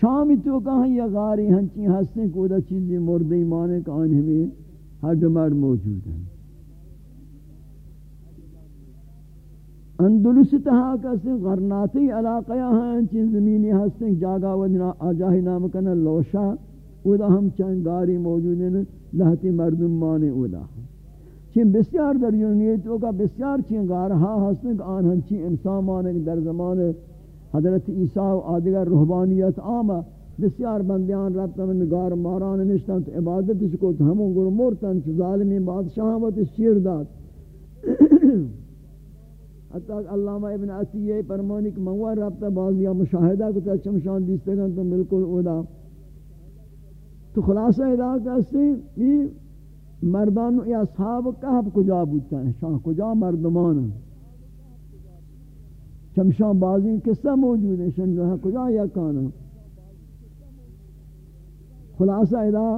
شامی تو کہاں یہ غاری ہنچی ہستیں کودا چیزی مردی مانے کہ آن ہمیں حد مرد موجود ہیں۔ اندلس تہا کسی غرناتی علاقہ ہیں چین زمینی ہستیں جاگا ودنا آجاہی نام کنا لوشا اودا ہم چند گاری موجود ہیں، لہتی مردم مانے اودا۔ چین بسیار در یونیتوں کا بسیار چین گارہا ہستیں کہ آن ہنچی انسان مانے در زمان حضرت عیسیٰ و آدگر روحبانیت آمہ بسیار بندیان رابطہ میں نگار ماران نشتن تو عبادت اس کو ہموں گر مورتن چو ظالمی بادشاہ وقت شیر داد۔ (clears throat) حتی علامہ ابن عطیہ پرمانی کہ منوار رابطہ بازیا مشاہدہ کو تا چمشان دیستے گا تو ملکل اودا۔ تو خلاصہ ادا کہتے ہیں مردان یا اصحاب کہب کجا بودتا ہے؟ شاہ کجا مردمان چمشان بازی قصہ موجود ہے شن ہے کجا یا کانا خلاصہ ادا،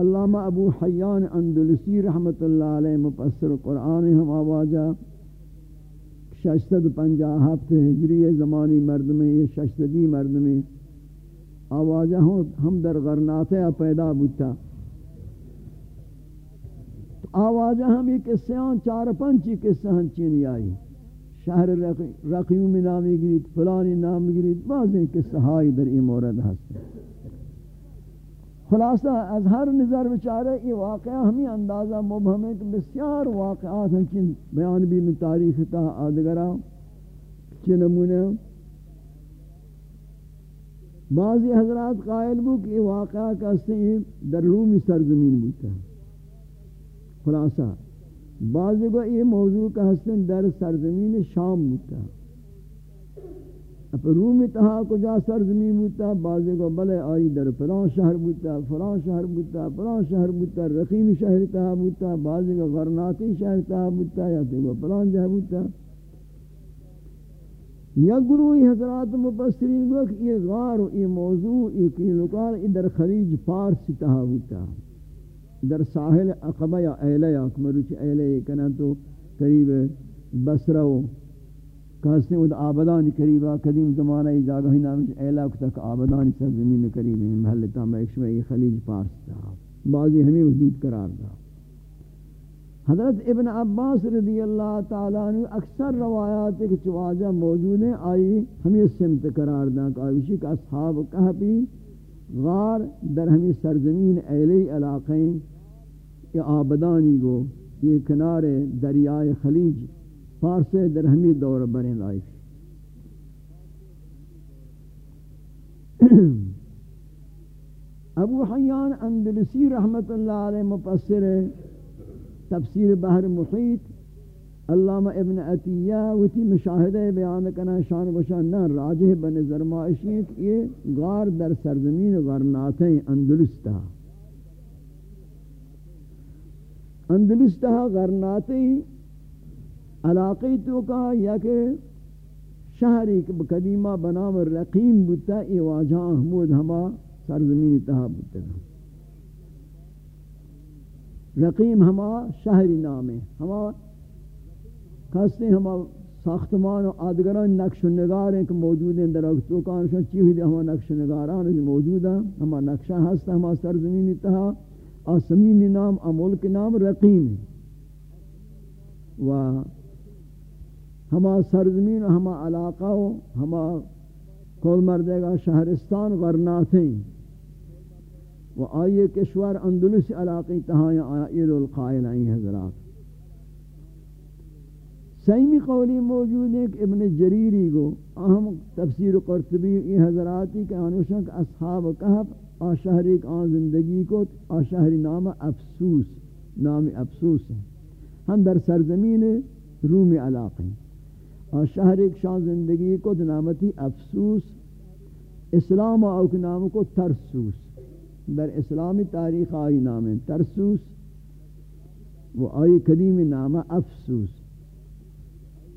علامہ ابو حیان اندلسی رحمت اللہ علیہ مفسر قرآن ہم آوازہ، ششتد پنجا ہفت ہجری زمانی مرد میں، یہ ششتدی مرد میں آوازہ ہم در غرناتے پیدا بتا آوازہ ہم یہ قصیان ہاں، چار پنچی قصہ ہم ہاں چینی آئی۔ شہر رقیوم نامی گریت فلانی نام گریت بعضی قصہ ہائی در ای مورد ہستے خلاصہ، از ہر نظر بچارے یہ واقعہ ہمیں اندازہ مبہم ہے کہ بسیار واقعات ہیں چن بیان بھی من تاریخ تا آدگرہ چن نمونے بعضی حضرات قائل بو کہ یہ واقعہ کہتے ہیں در رومی سرزمین بوتا ہے۔ خلاصہ، بعضی کو یہ موضوع کہتے ہیں در سرزمین شام بوتا ہے۔ اب رومی تہا کجا سرزمین بوتا، بازے کو بلے آئی در فلان شہر بوتا، فلان شہر بوتا، فلان شہر بوتا، رقیم شہر تہا بوتا، بازے کو غرناتی شہر تہا بوتا، یا تو فلان جہر بوتا۔ یا گروہی حضرات مبصرین گو کہ یہ غار و یہ موضوع، یہ کی لکار در خلیج پارس تہاوتا در ساحل اقبہ یا اہلہ یا اکمروچ اہلہ یہ کنا تو قریب بسرہ و کہستے ہیں آبادان قریبا قدیم زمانہ یہ جاگہ ہی نام اہلہ تک آبادان سرزمین قریب ہیں محلتا میں ایک شوئے یہ خلیج پارس تہا بعضی ہمیں حدود قرار دا حضرت ابن عباس رضی اللہ تعالیٰ عنہ اکثر روایات کے چواجہ موجود ہیں۔ آئی ہمیں سمت قرار دیں کہ آئیشی کہ اصحاب کہپی غار در ہمیں سرزمین ایلی علاقیں یا آبدانی گو، یہ کنار دریائے خلیج فارسے در ہمیں دور بریں آئی ابو حیان اندلسی رحمت اللہ علیہ مفسر تفسیر بحر محیط، علامہ ابن عطیہ وتی مشاہدہ بیان کنا شان بشان نہ راجہ بن زرمائشی کہ یہ غار در سرزمین غرناتیں اندلس تھا۔ اندلس تھا غرناتیں علاقی تو کا یا کہ شہری قدیمہ بنام رقیم بتا یہ واجہ احمود ہما سرزمین تہا بتا رقیم ہما شہری نام ہے۔ ہما کہتے ہیں ہما ساختمان و آدگران نقش و نگار ہیں کہ موجود ہیں در اکتو کانشان چیوی دے ہما نقش و نگاران جو موجود ہیں۔ ہما نقشہ ہستا ہما سرزمین تہا۔ آسمین نام امولک نام رقیم ہے۔ و ہما سرزمین و ہما علاقہ و ہما کول مردے گا شہرستان غرنات ہیں۔ و آئیے کشور اندلس علاقی تہایا آئیل القائل آئی حضرات۔ سیمی قولی موجود ہے کہ ابن جریری کو اہم تفسیر قرطبی یہ حضراتی کہ آنوشن کہ اصحاب کہف آشہری آن زندگی کو آشہری نام افسوس نام افسوس ہے ہم در سرزمین روم علاقی آشہری شان زندگی کو نامتی افسوس، اسلام اوک نام کو ترسوس۔ در اسلامی تاریخ آئی نام ہے، ترسوس۔ وہ آئی قدیم نام افسوس۔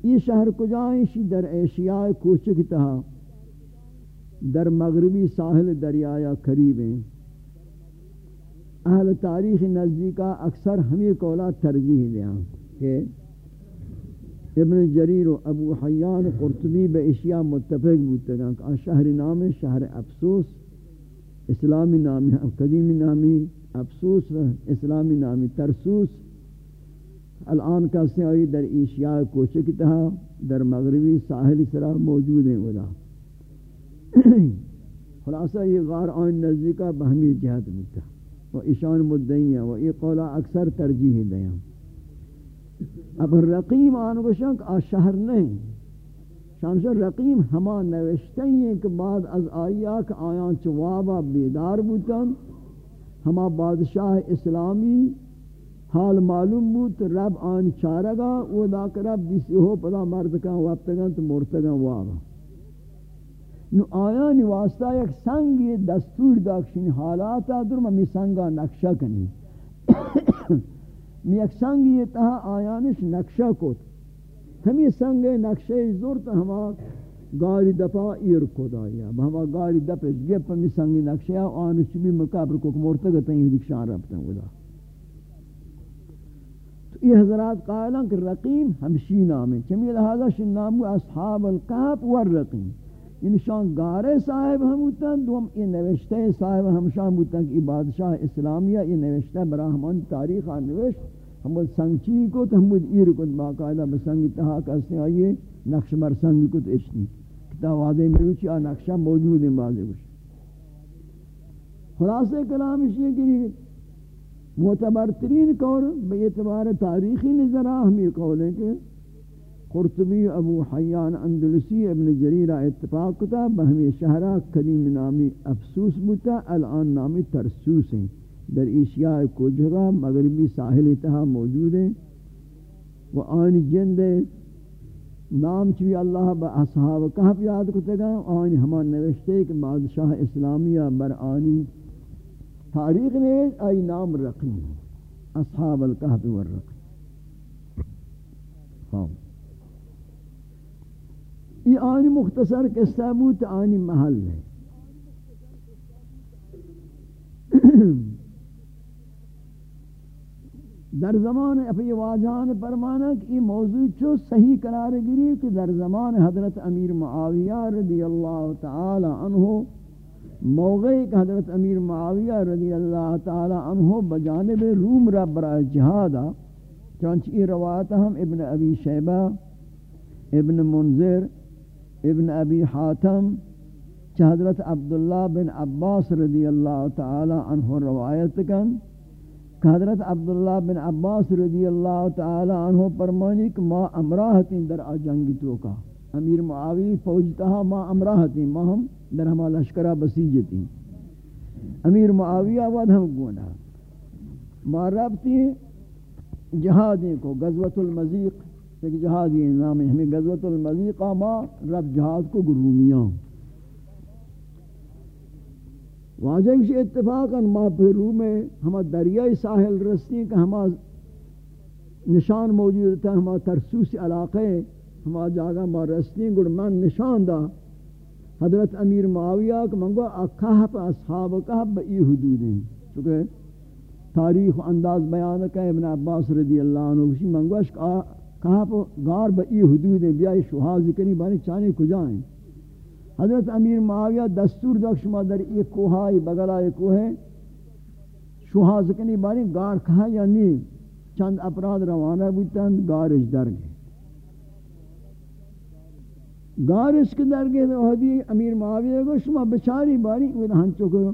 یہ شہر کجائیں در ایشیاء کوچک تہا در مغربی ساحل دریایا قریب ہیں۔ اہل تاریخ نزدیکا اکثر ہمیں کولا ترجیح دیا کہ ابن جریر و ابو حیان قرطبی بے اشیاء متفق بودتے کہ شہر نام شہر افسوس، اسلامی نامی، قدیمی نامی افسوس اسلامی نامی ترسوس. الان کا آئی در ایشیاء کوچک تہا در مغربی ساحل سرا موجود ہیں ودا. (coughs) خلاصہ یہ غار آئین نزدیکا بہمی جہت ملتا و ایشان مدعی ہیں و یہ قولا اکثر ترجیح دیں. اب رقیم آنگو شنک، آ شہر نہیں۔ شانش رقیم ہما نوشتے ہیں کہ بعد از آیا کہ آیاں چوابا بیدار بوتن۔ ہما بادشاہ اسلامی حال معلوم بود رب آن چارگا وہ دا کرب دیسی ہو پدا مردکان وابتگان تو مرتگان وابا۔ نو آیانی واسطہ یک سنگی دستور داکشین حالاتا در میں سنگا نقشہ کنی۔ می یک سنگی تہا آیانش نقشہ کت۔ ہمی سنگ نقشے زورت ہما گاری دپا ایر کو دایا ہما گاری دپا گپ ہمی سنگ نقشے آن چبی مقابر کو مرتگا تین دکشان ربتا ہودا تو یہ حضرات قائلہ کہ رقیم ہمشی نام ہے۔ چمی لہذا شن نامو اصحاب القحب والرقیم یعنی شان گارے صاحب ہم ہوتا دوم یہ نوشتے صاحب ہم شان ہوتا کہ بادشاہ اسلامیہ یہ نوشتے براہمان تاریخ آن نوشت ہم سنگچی کو تو ہم ایر کو باقاعدہ بسنگ تہا کسے آئیے نقش مر سنگ کو تو اشنی کتاب وعدے میں روچی آ نقشہ موجود ہیں بازے کچھ خلاصے کلام اس یہ کہ معتبر ترین قول بے اعتبار تاریخی نظرہ ہم یہ قول ہے کہ قرطبی ابو حیان اندلسی ابن جریرہ اتفاق کتا، بہمی شہرہ قدیم نامی افسوس بتا الان نامی ترسوس ہیں۔ در ایشیاء کو جگہ مغربی ساحل تہا موجود ہیں وہ آنی جند نام چوی اللہ با اصحاب کہف یاد کو تگا آنی ہمان نوشتے کہ بادشاہ اسلامیہ بر آنی تاریخ نے آئی نام رقیم اصحاب الکہف والرقیم یہ آنی مختصر قصہ بود، آنی محل. ہے (clears throat) (clears throat) در زمان اپنی واجان فرمانا کہ یہ موضوع چو صحیح قرار گری کہ در زمان حضرت امیر معاویہ رضی اللہ تعالی عنہ موقع کہ حضرت امیر معاویہ رضی اللہ تعالی عنہ بجانب روم رب برای جہادا چونچہ یہ روایت ہم ابن ابی شیبہ، ابن منذر، ابن ابی حاتم، چہ حضرت عبداللہ بن عباس رضی اللہ تعالی عنہ روایت کن۔ کہ حضرت عبداللہ بن عباس رضی اللہ تعالی عنہ فرمانی کہ ما امراہتیں در آجنگی توکا امیر معاوی فوجتہا ما امراہتیں ما ہم در ہما لشکرہ بسیجتیں امیر معاویہ ود ہم گونا۔ ما ربتی جہادیں کو غزوت المزیق جہادی نام ہمیں غزوت المزیقہ ما رب جہاد کو گرومیاں۔ واجہ کسی اتفاقا ما پیرو میں ہما دریائی ساحل رستی کہ ہما نشان موجود تھا، ہما ترسوس علاقے، ہما جاگہ ما رستی گڑ من نشان دا۔ حضرت امیر معاویہ کہ منگو اکہب اصحاب کہب بئی حدود ہیں۔ چونکہ تاریخ انداز بیان کہ ابن عباس رضی اللہ عنہ کسی منگو کہب گار بئی حدود ہیں، بیائی شہا ذکری بانی چانے کجائیں حضرت امیر معاویہ دستور دک شما در ایک کوہائی بگلا ایک کوہ شوہا زکنی باری گار کھا یا نہیں؟ چند اپراد روانہ بودتاں گارش در گئے۔ گارش کے در گئے، تو حدی امیر معاویہ کو شما بچاری باری، وہ ہنچو کو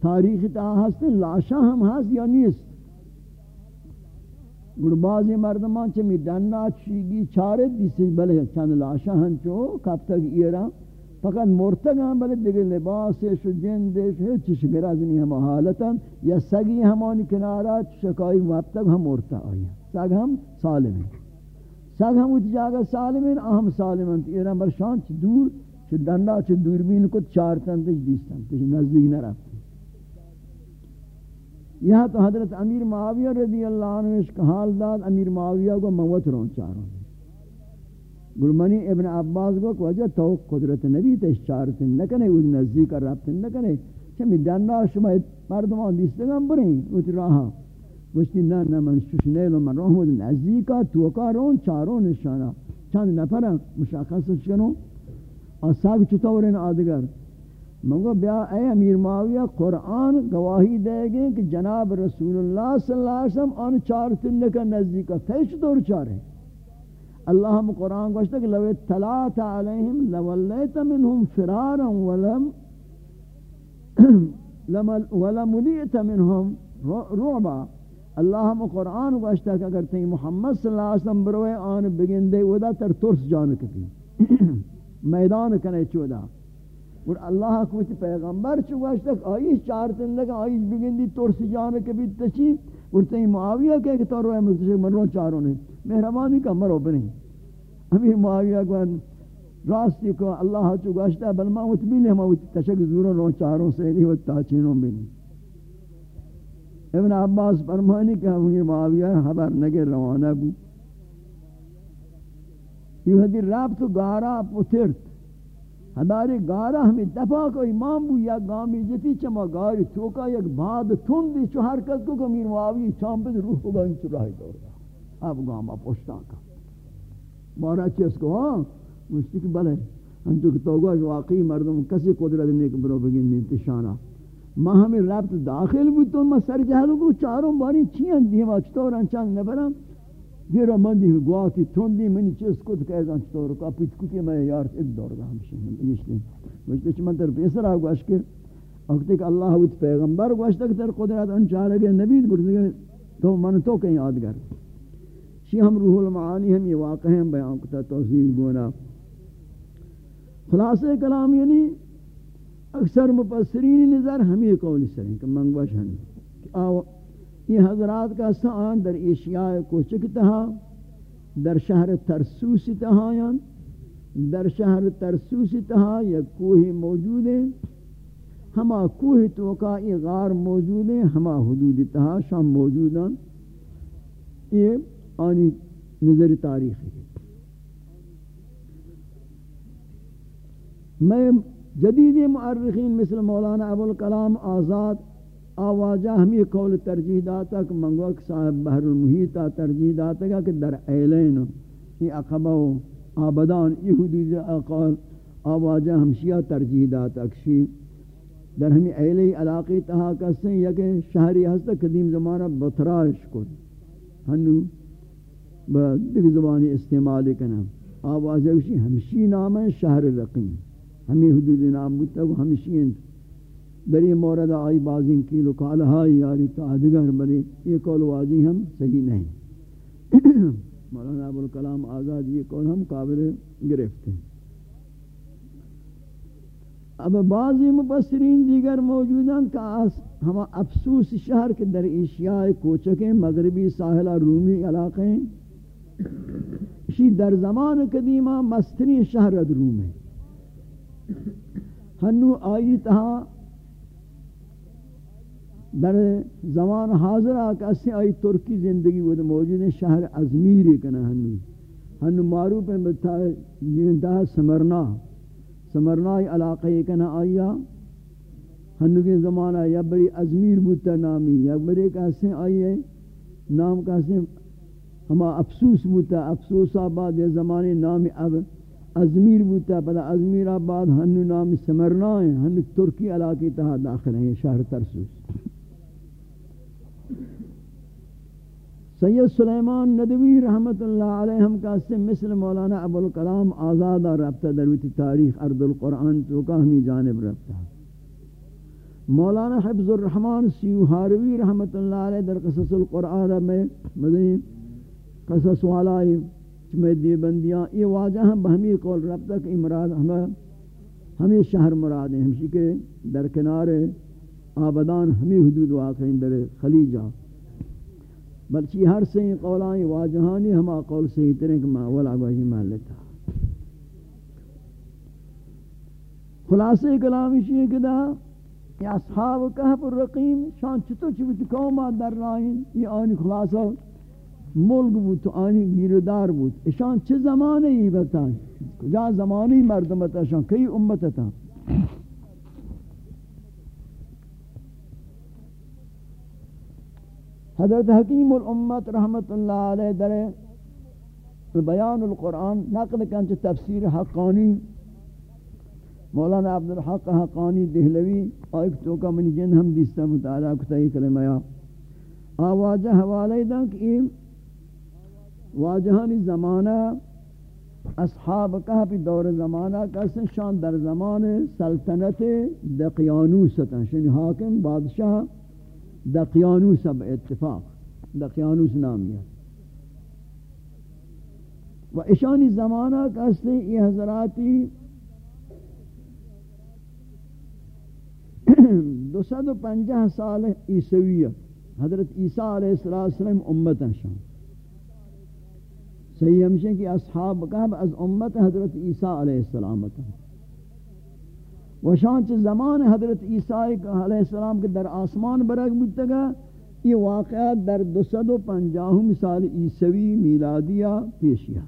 تاریخ تا ہستے لاشا ہم ہست یا نیست؟ گڑ بازی مردمان چمی ڈننا چیگی چارے دیسی بلے چند لاشا ہنچو کب تک ایران فقط مرتگ ہم بلے دیگر لباس شو جندے شو چش گراز نہیں ہم حالتا یا سگی ہمانی کنارہ شکائی وقت تک ہم مرتا آئی سگ ہم سالم ہیں سگ ہم اچھ جاگا سالم ہیں اہم سالم ہیں ایران برشان چھ دور چھ ڈنڈا چھ دوربین کو چارتن تج دیستن تج نزدیک نہ رفت یہاں تو حضرت امیر معاویہ رضی اللہ عنہ اس کا حال داد امیر معاویہ کو موت رون چاروں گرمانی ابن عباس کو وجہ تو قدرت نبی تے اشارت نہ کنے اس نزدیک رابط نہ کنے چمی جاننا شما مردمان دیستگان بریں اوت راہا۔ گوشتی نہ نہ من ششنیلو من روح نزدیکا توکا رون چاروں نشانہ چند نفر مشاخص کنو اور ساگ چطور آدگر؟ مگو بیا اے امیر معاویہ قرآن گواہی دے گے کہ جناب رسول اللہ صلی اللہ علیہ وسلم آن چار تنہ کا نزدیک فیش دور چارے اللہ ہم قرآن گوشتا کہ لو اطلاعت علیہم لولیت منہم فرارا ولم (clears throat) ولملیت منہم رعبا۔ اللہ ہم قرآن گوشتا کہ اگر تھی محمد صلی اللہ علیہ وسلم بروے آن بگن دے ودا تر ترس جانک تھی (clears throat) میدان کنے چودا اور اللہ کو پیغمبر چواش تک آئی چار دن لگا، آئی بگندی ترس جانے کے بھی تچی اور تین معاویہ کہے کہ تو روئے مستشک مروں چاروں نے۔ مہربانی کا مرو بنی۔ امیر معاویہ کو راستی کو اللہ چواش ہے بل ما اتبیلی ہم تشک زوروں رو، چاروں سے نہیں وہ تاچینوں بنی ابن عباس فرمانی کہ امیر معاویہ خبر نگے روانہ بھی یہ حدی رابط گارا پترت ہمارے گارا ہمیں دفع کو امام بو، یا گامی جتی چما گاری توکا، یک بعد تھندی چو حرکت کو کمیر معاوی چامپت روح کو گا، انچو راہی دور گا اب گاما پوشتا کا۔ مارا چیز کو؟ ہاں مجھتی کہ بلے۔ ہم تو توگا واقعی مردم کسی قدرت نیک برو بگن نیتی شانا۔ ما ہمیں رابط داخل بھی تو ما سر جہلوں کو چاروں باری چیاں دیما چطور چند نبرم۔ دیرا من دی گواتی توندی منی چیز کد که ازان چطور که پیت کتی من یار اد دور دا ہمشی من ایشتی وجدی چی من تر پیسر آگو اشکر وقتی کہ اللہ ویت پیغمبر گوشتا کہ تر قدرت ان چاہر گئے نبید گرد تو من تو کہیں یادگر شی ہم روح المعانی ہم یہ واقع ہیں بیان کتا توضیح گونا خلاصہ کلام یعنی اکثر مپسرین نظر ہمیں قول سریں کہ منگوش ہمیں یہ حضرات کا سان در ایشیاء کوچک تہا، در شہر ترسوس تہا در شہر ترسوس تہا یک کوہ موجود ہے ہما کوہ توقع یہ غار موجود ہے ہما حدود تہا شام موجود ہیں۔ یہ آنی نظر تاریخ ہے۔ میں جدید معرخین مثل مولانا ابو الکلام آزاد آواجہ ہمیں قول ترجیح داتا کہ منگوک صاحب بحر المحیطہ ترجیح داتا کہ در ایلین یہ اقبہ و آبدان یہ حدود اقوال آواجہ ہمشیہ ترجیح داتا کشی در ہمیں ایلی علاقی تہا کسیں یا کہ شہری ہستا قدیم زمانہ بطراش کو ہنو با دیکھ زبانی استعمال کنا آواز ہمشی نام ہے شہر رقیم ہمیں حدود نام بودتا وہ ہمشی انت در مورد آئی بازی کی لکالہائی یاری تعدگر بلے یہ قول واضی ہم صحیح نہیں۔ (clears throat) مولانا ابوالکلام آزاد یہ قول ہم قابل گرفت ہیں۔ اب بعضی مبصرین دیگر موجود ہیں کہ ہم افسوس شہر کے در ایشیاء کوچکیں مغربی ساحلہ رومی علاقے اسی در زمان قدیمہ مستری شہر روم ہے۔ ہنو آئی تہا در زمان حاضر آکاسی آئی ترکی زندگی بود موجود ہے شہر ازمیر کنا ہنو۔ ہنو معروف ہے بتا جنتا سمرنا۔ سمرنائی علاقہ کنا آیا ہنو کے زمانہ یا بڑی ازمیر بودتا نامی۔ یا بڑی کہاستے آئیے نام کہاستے ہما افسوس بودتا افسوس آباد یا زمانے نام اب ازمیر بودتا پدا ازمیر آباد، ہنو نام سمرنائی ہنو ترکی علاقی تہا داخل ہیں، شہر ترسوس۔ سید سلیمان ندوی رحمت اللہ علیہ ہم کا سے مثل مولانا ابو الکلام آزاد رابطہ دروتی تاریخ ارد القرآن تو کا ہمی جانب رابطہ۔ مولانا حفظ الرحمن سیوہاروی رحمت اللہ علیہ در قصص القرآن میں مدنی قصص والائی چمیں دی بندیاں، یہ واجہ ہم بہمی قول رابطہ کہ مراد ہمیں ہمیں شہر مراد ہیں، ہمشی کے در کنار آبادان ہمیں حدود واقع در خلیجہ۔ بلچی ہر سے قولائیں واجہانی ہما قول سے ہی ترین کہ ما اولا گوشی مان لیتا۔ خلاصے کلامی شیئے کدا کہ اصحاب کہف الرقیم شان چطو چوت قوما در رائن، یہ آنی خلاصہ ملک بود تو آنی گیردار بود۔ اشان چه زمانے ہی بتائیں کجا زمانی مردمتا؟ شان کئی امتتا؟ حضرت حکیم الامت رحمت اللہ علیہ در بیان القرآن نقل کنچ تفسیر حقانی، مولانا عبدالحق حقانی دہلوی آئیک توکا منی جن ہم دیستا مطالعہ کتائی کلمہ یا۔ آواجہ حوالے دا کہ واجہانی زمانہ، اصحاب کہا دور زمانہ کسن، شان در زمان سلطنت دقیانوستا شنی حاکم، بادشاہ۔ دقیانوس اب اتفاق، دقیانوس نام یہ و اشانی زمانہ کہتے یہ حضراتی (clears throat) دو سد و پنجہ سال عیسویہ حضرت عیسیٰ علیہ السلام امت شان صحیح ہمشہ کہ اصحاب کہا از امت حضرت عیسیٰ علیہ السلام وشانچ زمان حضرت عیسیٰ علیہ السلام کے در آسمان برگ بودتا گا یہ واقعات در دو سد و پنجاہم سال عیسوی میلادیہ پیشیا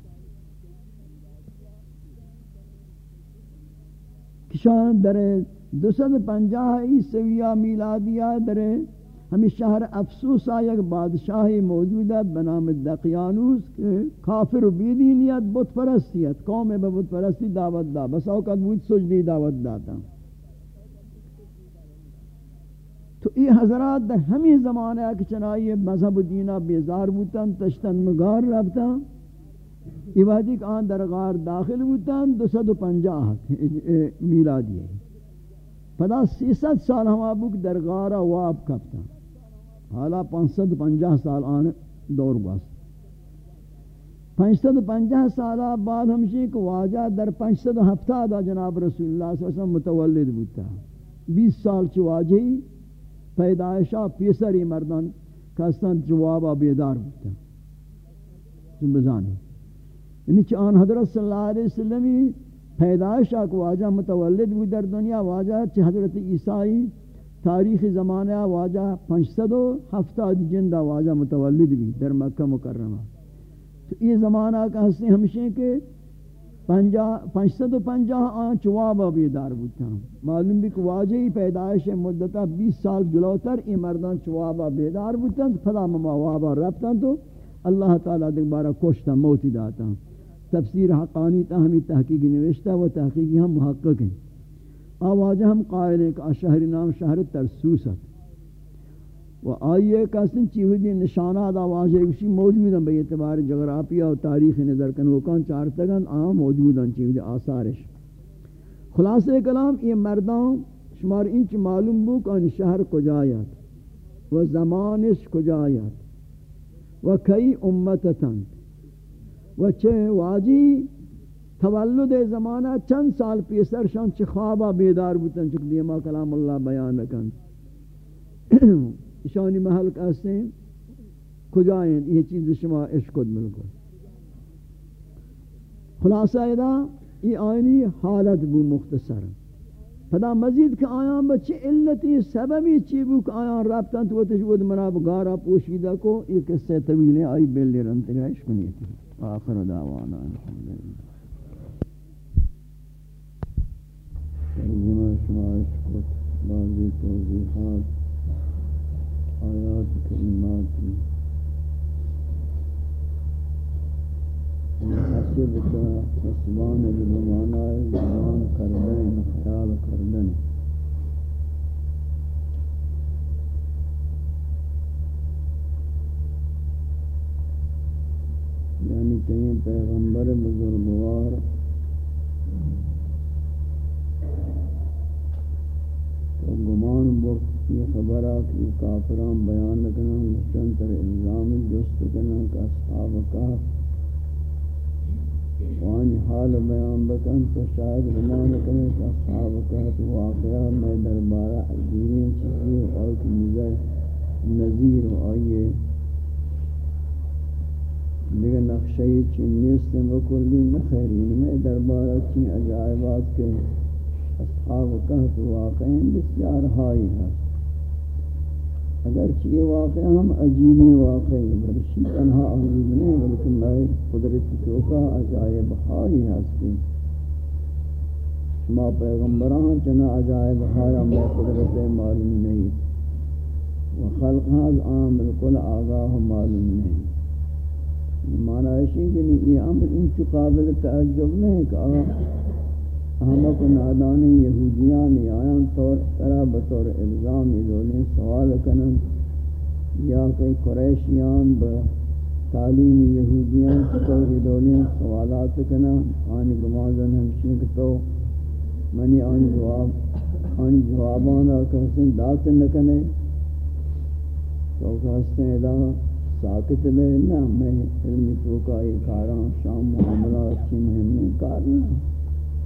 کشان در دو سد پنجاہ عیسویہ میلادیہ در ہمیں شہر افسوس آیا کہ بادشاہی موجودہ بنام دقیانوس کے کافر و بیدینیت بت پرستیت، قوم میں بت پرستی دعوت دا بس اوقات بود سجدی دعوت داتا تو یہ حضرات در ہمیں زمانے کہ چنائی مذہب دینہ بیزار بوتاں تشتن مگار ربتا یہ وحدی کہ آن در غار داخل بوتاں دو سد و پنجاہ میلادی. ہے پدا سیست سال ہم آبوک در غارہ واب کبتا حالا پانسد پنجہ سال آنے دور باس پانسد پنجہ سال بعد ہمشی کو واجہ در پانسد ہفتہ دا جناب رسول اللہ صلی اللہ علیہ وسلم متولد بودتا. بیس سال چی واجہی؟ پیدائشہ پیسری مردان کستان جوابا بیدار بودتا. تم بزانی. یعنی چی آن حضرت صلی اللہ علیہ وسلمی پیدائشہ کو واجہ متولد بود در دنیا، واجہ چی حضرت عیسائی تاریخ زمانہ واجہ پنجسد و ہفتہ جندہ واجہ متولد بھی در مکہ مکرمہ۔ تو یہ زمانہ کا حسن ہمشہ کہ پنجسد و پنجہ آن چوابا بیدار بودتا معلوم بھی کہ واجہی پیدایش مدتا بیس سال جلوتر این مردان چوابا بیدار بودتا پدا مما وابا ربتا تو اللہ تعالیٰ دیکھ بارا موتی داتا۔ تفسیر حقانی تا ہمیں تحقیقی نوشتا و تحقیقی ہم محقق ہیں۔ آواجہ ہم قائل ہیں کہ شہر نام شہر ترسوست و آئیے کسن چیوہدی نشانات آواز ایکشی موجود ہیں بے اعتبار جغرافیہ و تاریخ نظر کن. وہ کان چار تگن آم موجود ہیں چیوہدی آثارش. خلاصہ کلام یہ مردان شمار انچ معلوم بو کہ شہر کجایت و زمانش کجایت و کئی امتتن و چھے واجی تولد زمانہ چند سال پیسر شان چھ خوابہ بیدار بوتن چک دیما کلام اللہ بیان رکن (clears throat) شانی محل کہتے ہیں کجائیں یہ چیز شما اشکد ملکل خلاصہ ادا یہ آئینی حالت بو مختصر. پدا مزید کہ آیان بچے علتی سببی چی بو کہ آیان رابطان تو تشود مناب گارا پوشیدہ کو یہ قصہ طویل ہے آئی بیلی رنتے ہیں اشکنی تھی آخر دعوانا، الحمدللہ. ترجمہ شما اشکد بعضی توضیحات آیات کلمات حسب کا حسبان بمعنی زمان کردن خیال کردن یعنی کہیں پیغمبر بزرگوار تو گمان بخت یہ خبر کہ کافران بیان کرنا نشان تر الزام جست کرنا کہ اصحاب کا وانی حال بیان بکن تو شاید گمان کرنے کہ اصحاب کا تو واقعہ میں دربارہ عجیبین چیزی اور کی نظر نظیر آئیے۔ دیگر نقشہی چنیست بکلی نخیرین میں دربارہ چین عجائبات کے اصحاب کہت واقعین بسیار ہائی ہے اگر چیئے واقعہ ہم عجیبی واقعی برشی تنہا عجیب نہیں بلکہ میں قدرت چوکا عجائب ہائی ہستی شما پیغمبران چنا عجائب ہایا میں قدرت معلوم نہیں۔ و خلق ہاں ہاز آم بالکل آگاہ معلوم نہیں۔ معنی ہے کہ یہ امر ان قابل تعجب نہیں، کہ ہم کو نادانی یہودیان آیاں طور طرح بطور الزام دولیں سوال کنن یا کئی قریشیان با تعلیم یہودیان طور دولیں سوالات کنن آنی گمازن ہمشن کتو منی آنی جواب آنی جوابانا کہستن دات نکنے تو کہستن ادا ساکت میں نہ میں علمی توکائی کاران شام معاملہ اچھی مہمیں کارنا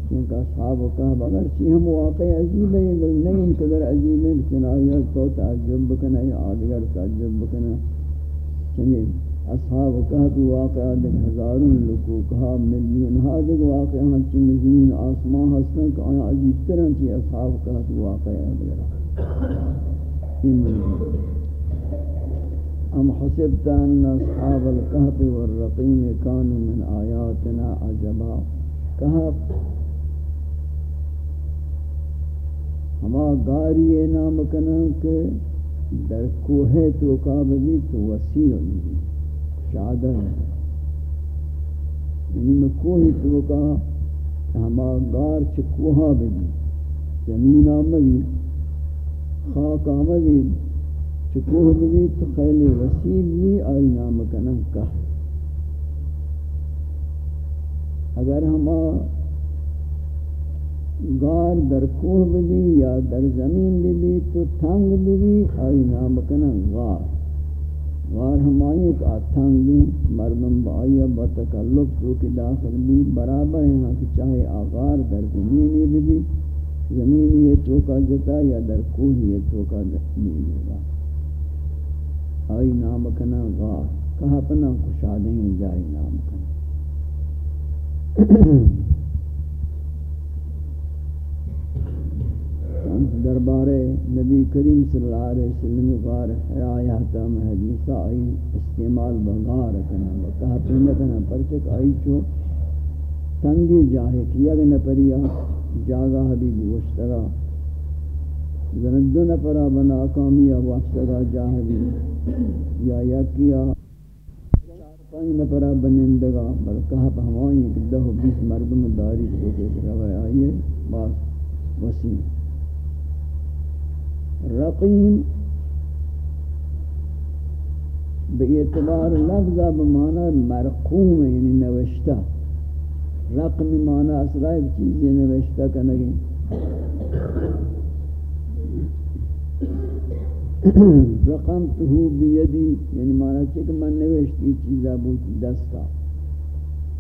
کیونکہ اصحاب و کہب اگر چی ہم واقع عجیب ہیں بل نہیں انقدر عجیب ہیں چنائیہ تو تعجب بکنا یا آدگر تعجب بکنا چنین یعنی اصحاب و کہب واقع دک ہزارون لکو کہا ملیون ہا دک واقع ہم چن زمین آسمان ہستن کہ آیا عجیب کرن چی اصحاب و کہب واقع آدگر ام حسبت ان اصحاب الكهف والرقيم كانوا من آياتنا عجبا. كهف ہما گاری نام کنن کہ در کوہ تو کابلی تو وسیع ہوئی شادر یعنی میں کوہ تو کا ہما گار چھ کوہا بھی زمین آموی خاک آموی چھ کوہ بھی تو خیلی وسیع بھی آئی نام کنن کہ اگر ہما گار در کوہ بھی یا در زمین بھی تو تھنگ بھی آئی نام کنا غار غار ہمائی ایک آتھنگ بھی مردم با با تکلق تو کی داخل بھی برابر ہیں ہاں کہ چاہے آغار در زمینی بھی بھی زمینی یہ چوکا جتا یا در کوہ یہ چوکا نہیں ہوگا آئی نام کنا غار کہا پنا کشادیں جائی نام کنا دربار نبی کریم صلی اللہ علیہ وسلم غار حرایا تم آئی، استعمال بغار کنا کہا پینا کنا پرچک آئی چو تنگی جاہے کیا گا نپریا جاگا حبیبی وشتگا زندو نپرا بنا کامیا وشتگا جاہبی یا یا کیا پانی نپرا بنندگا، بلکہ ہمائیں کہ دہ بیس مردم داری کو کس روائے آئیے بات وسیم۔ رقیم بے اعتبار لفظہ بمعنی مرقوم یعنی نوشتہ رقم معنی اصلا ایک چیزی نوشتہ کنگی (coughs) رقم تو بیدی یعنی معنی چک من نوشتی چیزا بوتی دستا.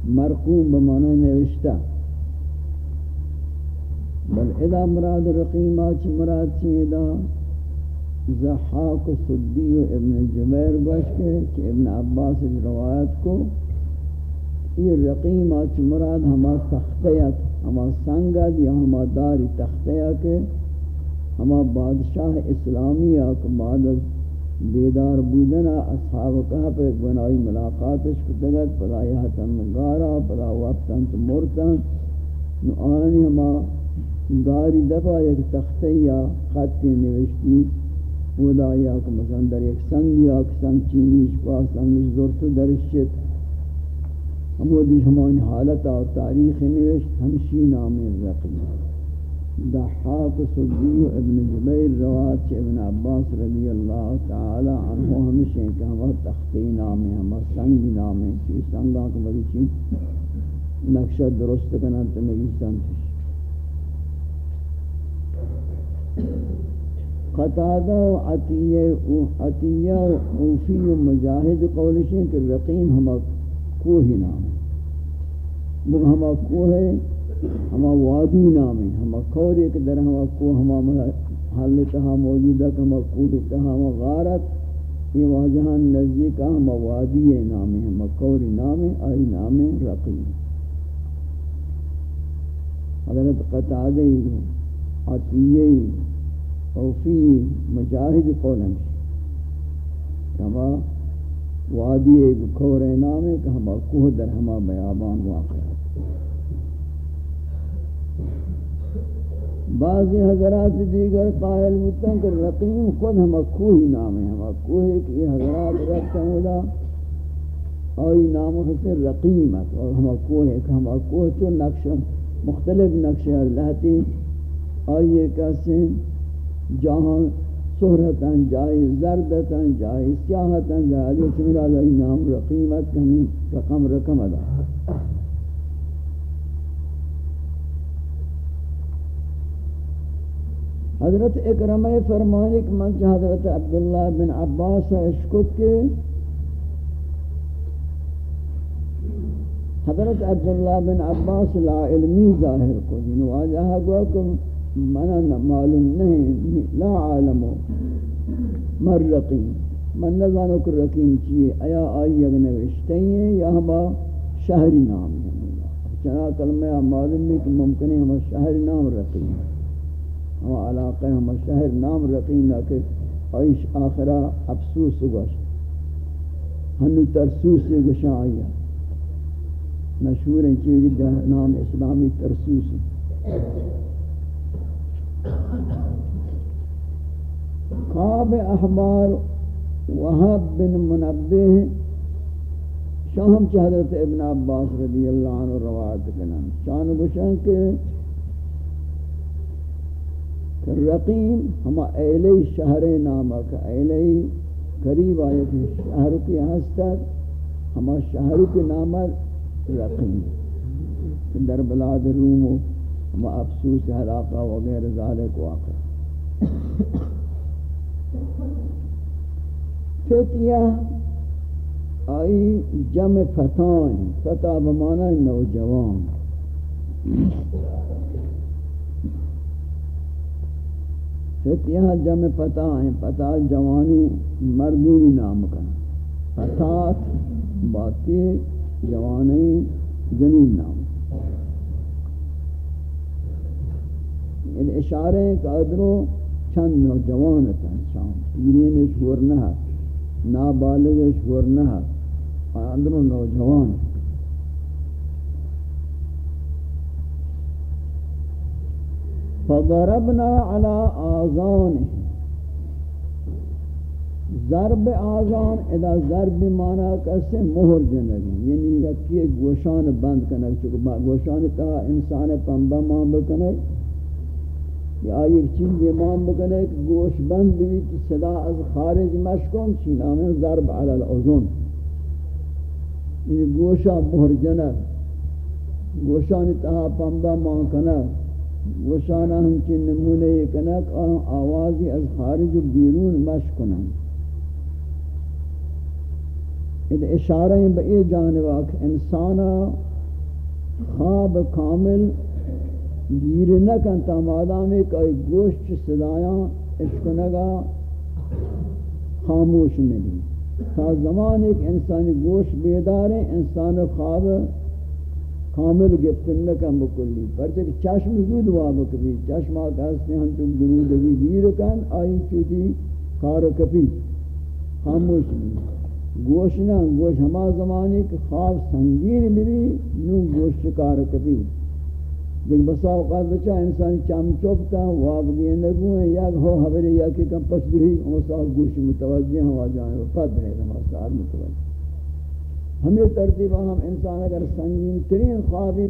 مرقوم بمعنی نوشتہ بل ادا مراد رقیمہ چی مراد چی ادا زحاق صدی و ابن جبیر گوش کے کہ ابن عباس روایت کو یہ رقیم آچ مراد ہما تختیت ہما سنگت یا ہما داری تختیت کے ہما بادشاہ اسلامی آک بعد از بیدار بودنا اصحاب کہا ایک بنائی ملاقاتش کتگت پدا یہتن گارا پدا وقتن تو مرتن نو آنی ہما داری دفع یک تختی یا خطی نوشتی ودا یا کہ مثلا در ایک سنگ یا سنگ چینیش پاس سنگش زورتو درشت ہم وہ دیش ہمانی حالت اور تاریخ نوشت ہمشی نام رقی دحاق صدی ابن جبیر روات ابن عباس رضی اللہ تعالی عنہ ہمشی کہ ہم تختی نام ہے ہم سنگ نام ہے چیز سنگا کو بڑی چیز نقشہ درست کرنا تو میری قطادہ و عطیہ و عطیہ و اوفی و مجاہد قولشیں کہ رقیم ہم کوہ نام ہے۔ ہما کوہ ہے، ہما وادی نام ہے، ہما کور ایک در ہما کوہ ہما حل تہا موجودہ ہما کوہ تہا ہما غارت، یہ واجہان نزدیک ہما وادی نام ہے، ہما کور نام ہے، آئی نام ہے رقیم۔ حضرت قطعہ عطیہ اوفی مجاہد قولن ہما وادی ایک کھور نام ہے کہ ہما کوہ در ہما بیابان واقع ہے۔ بعضی حضرات دیگر قائل ہوتا کہ رقیم خود ہما کوہ نام ہے۔ ہما کوہ ایک یہ حضرات رکھتا ہوں آئی نام ہے۔ رقیمت اور ہما کوہ ایک ہما کوہ تو نقش، مختلف نقش اللہ تھی تی آئیے کہتے ہیں جہاں سہرتاً جائے زردتاً جائے سیاہتاً جائے علی چمیل علی نام رقیمت کمی رقم رقم ادا حضرت اکرمہ فرمانی کہ من حضرت عبداللہ بن عباس اشکت کے حضرت عبداللہ بن عباس لا علمی ظاہر کو جنو آجاہ گوا کہ منا معلوم نہیں، لا عالم. مر رقیم. من نزانو کہ رقیم چیئے؟ ایا آئی اگ نوشتے ہیں یا ہما شہری نام ہے چنا کلمہ معلوم نہیں کہ ممکن ہے ہما شہر نام رقیم. ہما علاقہ ہما شہر نام رقیم لیکن آئیش آخرہ افسوس گوش ہنو ترسوس سے گوشا آئی مشہور ہیں چیزی جی، نام اسلامی ترسوس ہے خواب احبار وحب بن منبہ شاہم حضرت ابن عباس رضی اللہ عنہ روایت کنن شان بشن کے رقیم ہما ایلی شہر نامہ کا ایلی قریب آئے تھے شہر کی حسد ہما شہر کی نامہ رقیم۔ در بلاد روم ہما افسوس علاقہ وغیر ذالک واقع۔ فتیہ آئی جمع فتائیں فتح بمانا نوجوان۔ فتیہ جمع فتائیں فتح جوانی مردی نام کا۔ فتات باتی، جوانی، جنین نام۔ اشارے قادروں چند نوجوان ہیں شام۔ پیرین شور نہ ہے۔ نابالغ شور نہ ہے۔ قادروں نوجوان فضربنا على آذانه ضرب آزان ادا ضرب مانا کسے مہر جنگی۔ یعنی یکی گوشان بند کنک چکو گوشان تا انسان پنبہ مان بکنک۔ یا ایک چیز امام بکنے کہ گوش بند بھی تو صدا از خارج مشکون چین آمین ضرب علی العظم یعنی گوشا مہر جنگ گوشان تا پنبا مان کنک گوشانا ہمچی نمونے کنک آوازی از خارج و بیرون مش کنن اد اشارہ بئی جانبا کہ انسانا خواب کامل گیر نکن تا مادام ایک آئی گوشت صدایاں اشکنگا خاموش ملی. تا زمان ایک انسانی گوشت بیدارے انسان خواب کامل گفتن نکن بکلی. پرچہ چشم زود وابا کبھی چشم آکا ہستے ہم تو گرودگی گیر کن، آئی چوتی کار کپی. خاموش بھی گوش نہ گوش ہما زمانے کہ خواب سنگین ملی، نو گوش کار کپی. لیکن بسا اوقات بچا انسان چم چوبتا واب گئے نگو ہیں یا ہو حبری یا کہ کم پس بھی ہم ساتھ گوش متوجہ ہوا جائیں پد ہے ہمارا ساتھ متوجہ ہمیں ترتیبہ ہم انسان اگر سنگین ترین خوابی